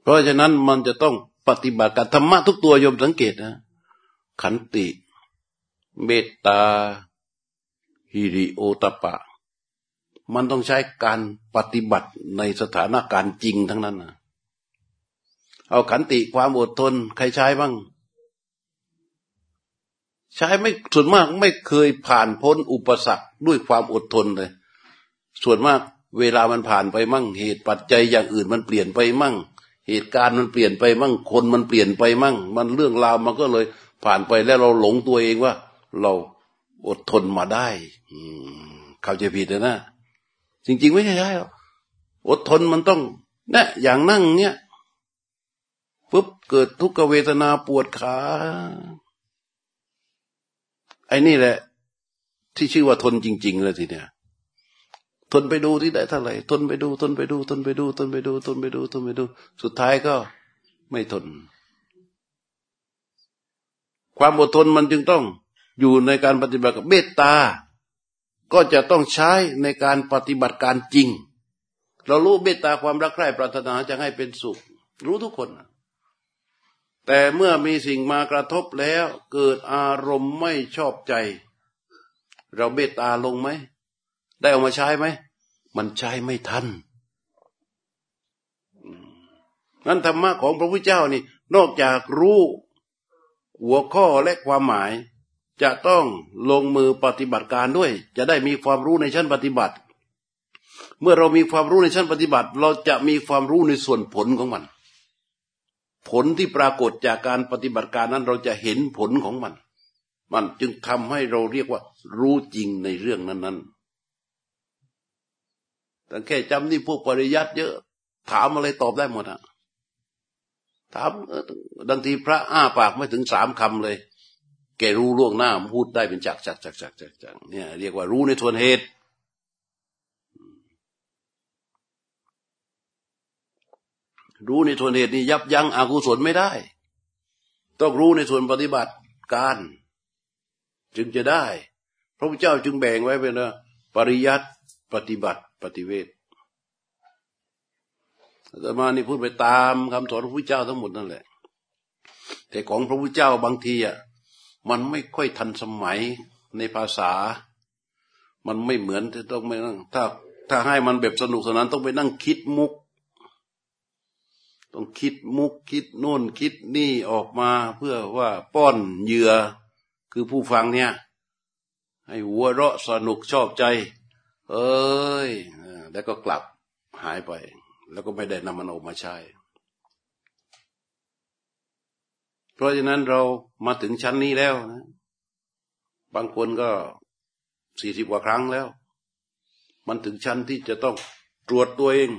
เพราะฉะนั้นมันจะต้องปฏิบัติกับธรรมะทุกตัวยมสังเกตนะ ขันติ เมตตาฮิริโอตปะ มันต้องใช้การปฏิบัติในสถานการณ์จริงทั้งนั้นนะเอาขันติความอดทน ใครใช้บ้าง ใช้ไม่ส่วนมากไม่เคยผ่านพ้นอุปสรรคด้วยความอดทนเลย ส่วนมากเวลามันผ่านไปมั่ง เหตุปัจจัยอย่างอื่นมันเปลี่ยนไปมั่ง เหตุการณ์มันเปลี่ยนไปมั่ง คนมันเปลี่ยนไปมั่ง มันเรื่องราวมันก็เลยผ่านไปแล้วเราหลงตัวเองว่า เราอดทนมาได้เขาจะผิดนะ จริง ๆ ไม่ใช่หรอกอดทนมันต้องเนี่ยอย่างนั่งเนี่ยปุ๊บเกิดทุกขเวทนาปวดขา ไอ้นี่แหละ ที่ชื่อว่าทนจริงๆเลยทีเนี้ยทนไปดูที่ได้เท่าไหร่ทนไปดู ทนไปดู ทนไปดู ทนไปดู ทนไปดู ทนไปดู สุดท้ายก็ไม่ทน ความอดทนมันจึงต้องอยู่ในการปฏิบัติกับเมตตา ก็จะต้องใช้ในการปฏิบัติการจริง เรารู้เมตตาความรักใคร่ปรารถนาจะให้เป็นสุข รู้ทุกคน แต่เมื่อมีสิ่งมากระทบแล้วเกิดอารมณ์ไม่ชอบใจ เราเมตตาลงไหม ได้เอามาใช้ไหม มันใช้ไม่ทันนั้นธรรมะของพระพุทธเจ้านี่ นอกจากรู้หัวข้อและความหมาย จะต้องลงมือปฏิบัติการด้วย จะได้มีความรู้ในชั้นปฏิบัติ เมื่อเรามีความรู้ในชั้นปฏิบัติ เราจะมีความรู้ในส่วนผลของมัน ผลที่ปรากฏจากการปฏิบัติการนั้นเราจะเห็นผลของมัน มันจึงทำให้เราเรียกว่า รู้จริงในเรื่องนั้นๆแต่แค่จำนี่พวกปริยัติเยอะ ถามอะไรตอบได้หมดอะถามบางทีพระอ้าปากไม่ถึงสามคำเลย แกรู้ล่วงหน้าพูดได้เป็นจักจักจักจักจักจักเนี่ยเรียกว่ารู้ในทวนเหตุ รู้ในทวนเหตุนี่ยับยั้งอกุศลไม่ได้ ต้องรู้ในส่วนปฏิบัติการ จึงจะได้ พระพุทธเจ้าจึงแบ่งไว้เป็นปริยัติปฏิบัติปฏิเวทอามานี่พูดไปตามคำสอนพระพุทธเจ้าทั้งหมดนั่นแหละ แต่ของพระพุทธเจ้าบางทีอะ มันไม่ค่อยทันสมัยในภาษา มันไม่เหมือนที่ต้องไม่นั่งถ้าถ้าให้มันแบบสนุกสนานต้องไปนั่งคิดมุก ต้องคิดมุกคิดโน่นคิดนี่ออกมาเพื่อว่าป้อนเหยื่อคือผู้ฟังเนี่ย ให้หัวเราะสนุกชอบใจ เอ้ยแล้วก็กลับหายไป แล้วก็ไม่ได้นำมันออกมาใช้ เพ ราะฉะนั้นเรามาถึงชั้นนี้แล้วนะบางคนก็สี่สิบกว่าครั้งแล้ว มันถึงชั้นที่จะต้องตรวจตัวเอง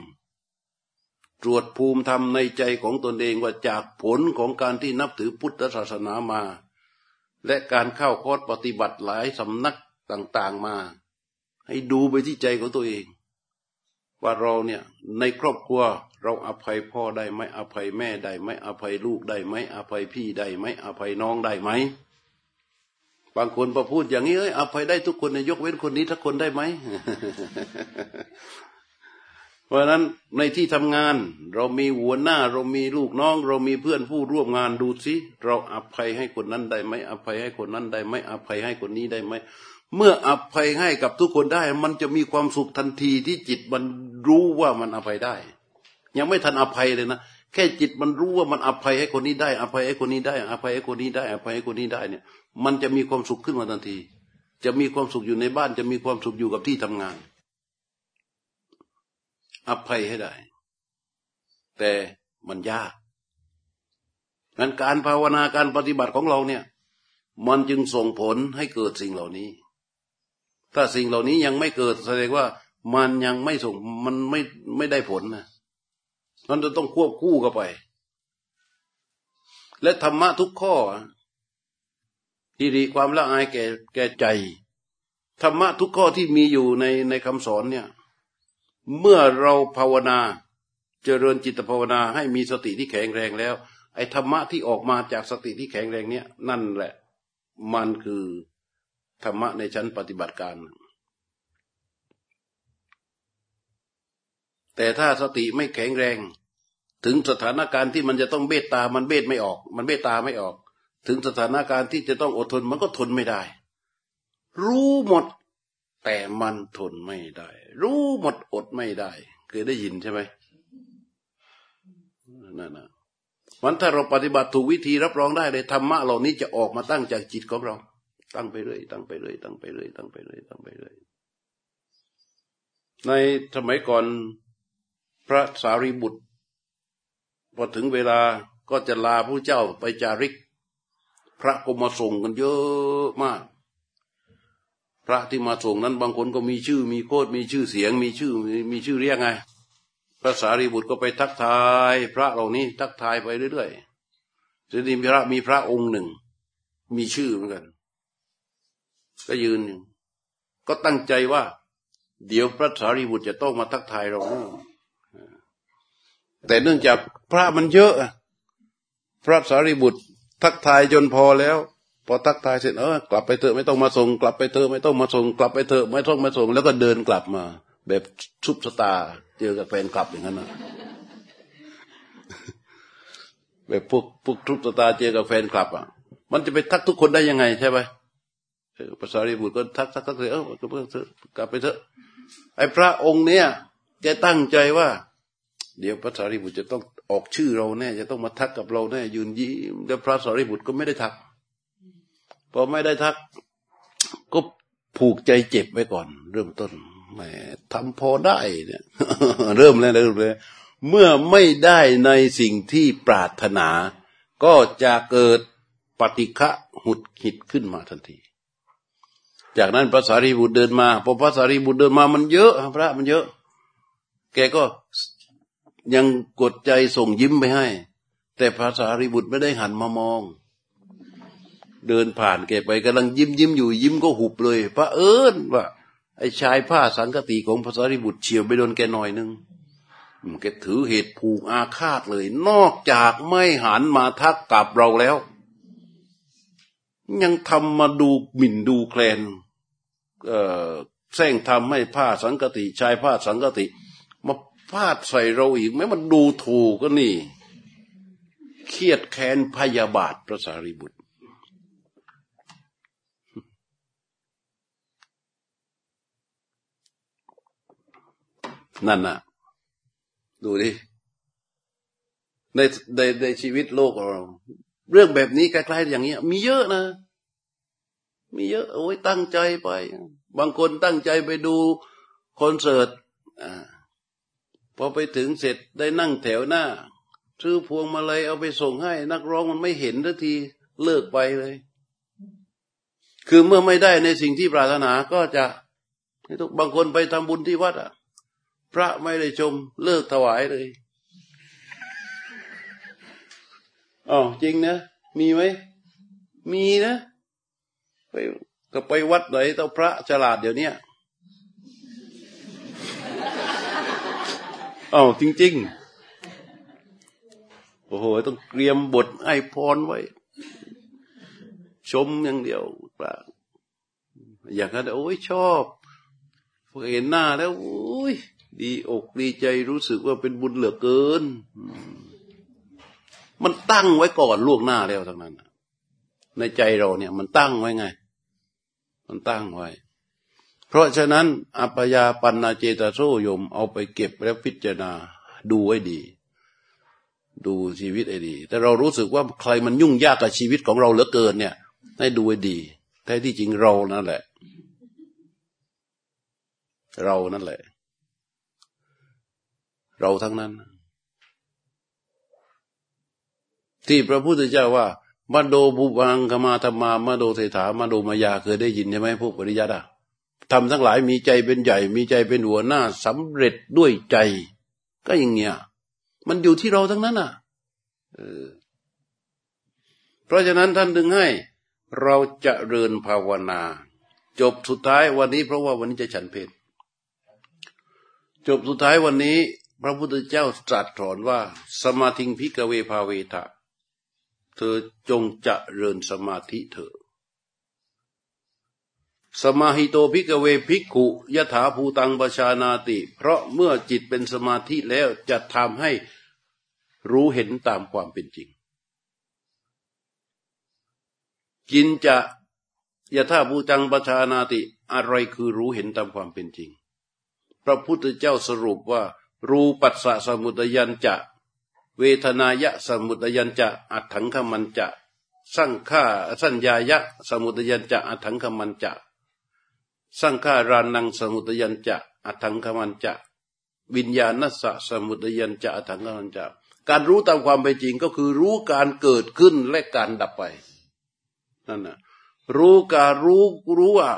ตรวจภูมิธรรมในใจของตนเองว่าจากผลของการที่นับถือพุทธศาสนามา และการเข้าคอร์สปฏิบัติหลายสำนักต่าง ๆมา ให้ดูไปที่ใจของตัวเอง ว่าเราเนี่ยในครอบครัวเราอภัยพ่อได้ไหมอภัยแม่ได้ไหมอภัยลูกได้ไหมอภัยพี่ได้ไหมอภัยน้องได้ไหมบางคนพอพูดอย่างนี้เอ้ยอภัยได้ทุกคนยกเว้นคนนี้ทักคนได้ไหมเพราะฉะนั้นในที่ทำงาน เรามีหัวหน้า เรามีลูกน้อง เรามีเพื่อนผู้ร่วมงานดูสิเราอภัยให้คนนั้นได้ไหมอภัยให้คนนั้นได้ไหมอภัยให้คนนี้ได้ไหม เมื่ออภัยให้กับทุกคนได้ มันจะมีความสุขทันทีที่จิตมันรู้ว่ามันอภัยได้ ยังไม่ทันอภัยเลยนะแค่จิตมันรู้ว่ามันอภัยให้คนนี้ได้ อภัยให้คนนี้ได้ อภัยให้คนนี้ได้ อภัยให้คนนี้ได้เนี่ย มันจะมีความสุขขึ้นมาทันที จะมีความสุขอยู่ในบ้าน จะมีความสุขอยู่กับที่ทำงาน อภัยให้ได้ แต่มันยากงั้นการภาวนาการปฏิบัติของเราเนี่ย มันจึงส่งผลให้เกิดสิ่งเหล่านี้ ถ้าสิ่งเหล่านี้ยังไม่เกิดแสดงว่ามันยังไม่ส่งมันไม่ไม่ได้ผลนะมันจะต้องควบคู่กันไป และธรรมะทุกข้อที่ดีความละอายแก่แก่ใจธรรมะทุกข้อที่มีอยู่ในในคำสอนเนี่ย เมื่อเราภาวนาเจริญจิตภาวนาให้มีสติที่แข็งแรงแล้ว ไอ้ธรรมะที่ออกมาจากสติที่แข็งแรงเนี่ย นั่นแหละ มันคือ ธรรมะในชั้นปฏิบัติการ แต่ถ้าสติไม่แข็งแรง ถึงสถานการณ์ที่มันจะต้องเบตตา มันเบตไม่ออก มันเบตตาไม่ออก ถึงสถานการณ์ที่จะต้องอดทนมันก็ทนไม่ได้ รู้หมด แต่มันทนไม่ได้ รู้หมดอดไม่ได้ เคยได้ยินใช่ไหมนั่นนะมันถ้าเราปฏิบัติถูกวิธีรับรองได้เลยธรรมะเหล่านี้จะออกมาตั้งจากจิตของเรา ตั้งไปเรื่อยตั้งไปเรื่อยตั้งไปเรื่อยตั้งไปเรื่อยตั้งไปเรื่อยในสมัยก่อนพระสารีบุตร พอถึงเวลาก็จะลาผู้เจ้าไปจาริก พระก็มาส่งกันเยอะมาก พระที่มาส่งนั้นบางคนก็มีชื่อ มีโคดมีชื่อเสียง มีชื่อมีชื่อเรียกไง พระสารีบุตรก็ไปทักทาย พระเหล่านี้ทักทายไปเรื่อยๆทีนี้พระมีพระองค์หนึ่ง มีชื่อเหมือนกัน ก็ยืนก็ตั้งใจว่า เดี๋ยวพระสารีบุตรจะต้องมาทักทายเราแต่เนื่องจากพระมันเยอะพระสารีบุตร ทักทายจนพอแล้ว พอทักทายเสร็จเออกลับไปเถอะไม่ต้องมาส่ง กลับไปเถอะไม่ต้องมาส่ง กลับไปเถอะไม่ต้องมาส่ง แล้วก็เดินกลับมา แบบชุบสตาเจอกับแฟนกลับอย่างนั้นนะแบบพวกพวกทุบตาเจอกับแฟนคลับอะ มันจะไปทักทุกคนได้ยังไงใช่ไหม ภาษารีบุตรก็ทักทักทักเถอะเออกลับไปเถอะ ไอ้พระองค์เนี้ยแกตั้งใจว่า เดี๋ยวพระสารีบุตรจะต้องออกชื่อเราแน่จะต้องมาทักกับเราแน่ยืนยิ้มแต่พระสารีบุตรก็ไม่ได้ทักพอไม่ได้ทัก ก็ผูกใจเจ็บไว้ก่อน เริ่มต้นแหมทำพอได้เนี่ยเริ่มเลยเริ่มเลยเมื่อไม่ได้ในสิ่งที่ปรารถนา ก็จะเกิดปฏิฆะหุดหิดขึ้นมาทันที จากนั้นพระสารีบุตรเดินมาพอพระสารีบุตรเดินมามันเยอะพระมันเยอะ แกก็ยังกดใจส่งยิ้มไปให้ แต่ภาษาริบุตรไม่ได้หันมามอง เดินผ่านแกไปกำลังยิ้มยิ้มอยู่ยิ้มก็หุบเลยพระเอิญว่าไอ้ชายผ้าสังกติของภาษาริบุตรเฉียวไปโดนแกหน่อยนึงแกถือเหตุผูกอาฆาตเลย นอกจากไม่หันมาทักกับเราแล้ว ยังทำมาดูหมิ่นดูแคลน เอ่อแซงทำให้ผ้าสังกติชายผ้าสังกติ มาฟาดใส่เราอีกแม้มันดูถูกก็นี่เครียดแค้นพยาบาทพระสารีบุตร นั่นน่ะ ดูดิในในในชีวิตโลกเรา เรื่องแบบนี้ใกล้ๆอย่างนี้ย มีเยอะนะ มีเยอะโอ้ยตั้งใจไป บางคนตั้งใจไปดูคอนเสิร์ตอพอไปถึงเสร็จได้นั่งแถวหน้า ซื้อพวงมาลัยเอาไปส่งให้ นักร้องมันไม่เห็นทันทีเลิกไปเลย คือเมื่อไม่ได้ในสิ่งที่ปรารถนาก็จะบางคนไปทำบุญที่วัดอะ พระไม่ได้ชมเลิกถวายเลยอ๋อจริงนะ มีไหมมีนะ ไปก็ไปวัดไหนต้องพระฉลาดเดี๋ยวนี้อ้าวจริง ๆ โอ้โห ต้องเตรียมบทไอพรไว้ ชมอย่างเดียวปลาอย่างนั้นโอ้ยชอบเห็นหน้าแล้ว โอ้ย ดีอกดีใจรู้สึกว่าเป็นบุญเหลือเกิน มันตั้งไว้ก่อนล่วงหน้าแล้วทั้งนั้นในใจเราเนี่ย มันตั้งไว้ไง มันตั้งไว้ เพราะฉะนั้น อัปยาปันนาเจตโสยม เอาไปเก็บแล้วพิจารณาดูไว้ดี ดูชีวิตไอ้ดี แต่เรารู้สึกว่าใครมันยุ่งยากกับชีวิตของเราเหลือเกินเนี่ย ให้ดูไว้ดีแท้ที่จริงเรานั่นแหละ เรานั่นแหละ เราทั้งนั้น ที่พระพุทธเจ้าว่า มาโดบุบังคมาธรรมามาโดเศรษฐามาโดมายาเคยได้ยินใช่ไหมพวกปริยัติอะทำทั้งหลายมีใจเป็นใหญ่ มีใจเป็นหัวหน้าสำเร็จด้วยใจ ก็อย่างเงี้ยมันอยู่ที่เราทั้งนั้นอะเพราะฉะนั้นท่านดึงให้ เราเจริญภาวนา จบสุดท้ายวันนี้ เพราะว่าวันนี้จะฉันเพลจบสุดท้ายวันนี้ พระพุทธเจ้าตรัสสอนว่า สมาธิง ภิกขะเวภาเวถะ เธอจงเจริญสมาธิเถอะสมาหิโต ภิกขะเวภิกขุยถาภูตังปชานาติ เพราะเมื่อจิตเป็นสมาธิแล้วจะทำให้รู้เห็นตามความเป็นจริง กินจะยถาภูตังปชานาติ อะไรคือรู้เห็นตามความเป็นจริง พระพุทธเจ้าสรุปว่า รูปัสสะสมุตยันจะ เวทนายะสมุตยันจะอัตถังขมันจะสังฆาสัญญายะสมุตยันจะอัตถังขมันจะสังขารานังสมุตยัญจะอัถังคมันจะวิญญาณสสะสมุตยัญจะอัถังคมันจะการรู้ตามความเป็นจริงก็คือรู้การเกิดขึ้นและการดับไปนั่นนะรู้การรู้รู้ว่า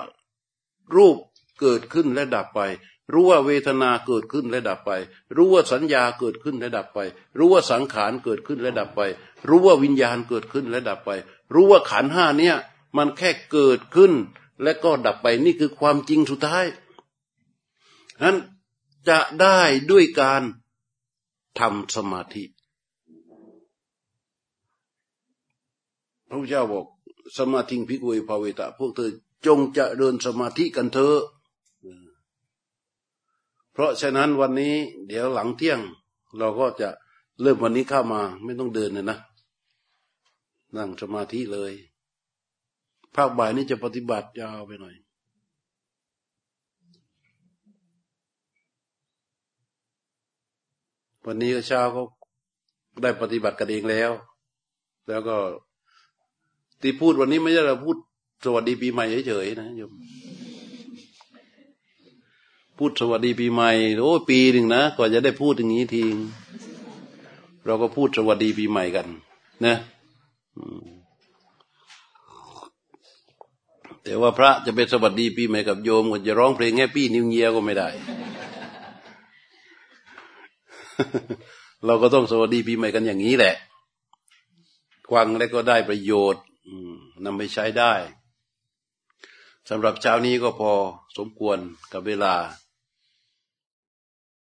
รูปเกิดขึ้นและดับไป รู้ว่าเวทนาเกิดขึ้นและดับไป รู้ว่าสัญญาเกิดขึ้นและดับไป รู้ว่าสังขารเกิดขึ้นและดับไป รู้ว่าวิญญาณเกิดขึ้นและดับไป รู้ว่าขันห้าเนี่ยมันแค่เกิดขึ้น และก็ดับไปนี่คือความจริงสุดท้ายนั้นจะได้ด้วยการทำสมาธิพระพุทธเจ้าบอกสมาธิพิกุยภาเวตะ พวกเธอจงจะเดินสมาธิกันเถอะ เพราะฉะนั้นวันนี้เดี๋ยวหลังเที่ยง เราก็จะเริ่มวันนี้เข้ามา ไม่ต้องเดินเลยนะนั่งสมาธิเลย ภาคบ่ายนี้จะปฏิบัติยาวไปหน่อย วันนี้เช้าก็ได้ปฏิบัติกันเองแล้ว แล้วก็ที่พูดวันนี้ไม่ใช่เราพูดสวัสดีปีใหม่เฉยๆนะโยม พูดสวัสดีปีใหม่โอ้ปีหนึ่งนะกว่าจะได้พูดอย่างนี้ทีเราก็พูดสวัสดีปีใหม่กันนะแต่ว่าพระจะเป็นสวัสดีปีใหม่กับโยมก็จะร้องเพลงแง่ปี้นิวเงียก็ไม่ได้ เราก็ต้องสวัสดีปีใหม่กันอย่างนี้แหละฟังแล้วก็ได้ประโยชน์นำไปใช้ได้สำหรับเช้านี้ก็พอสมควรกับเวลา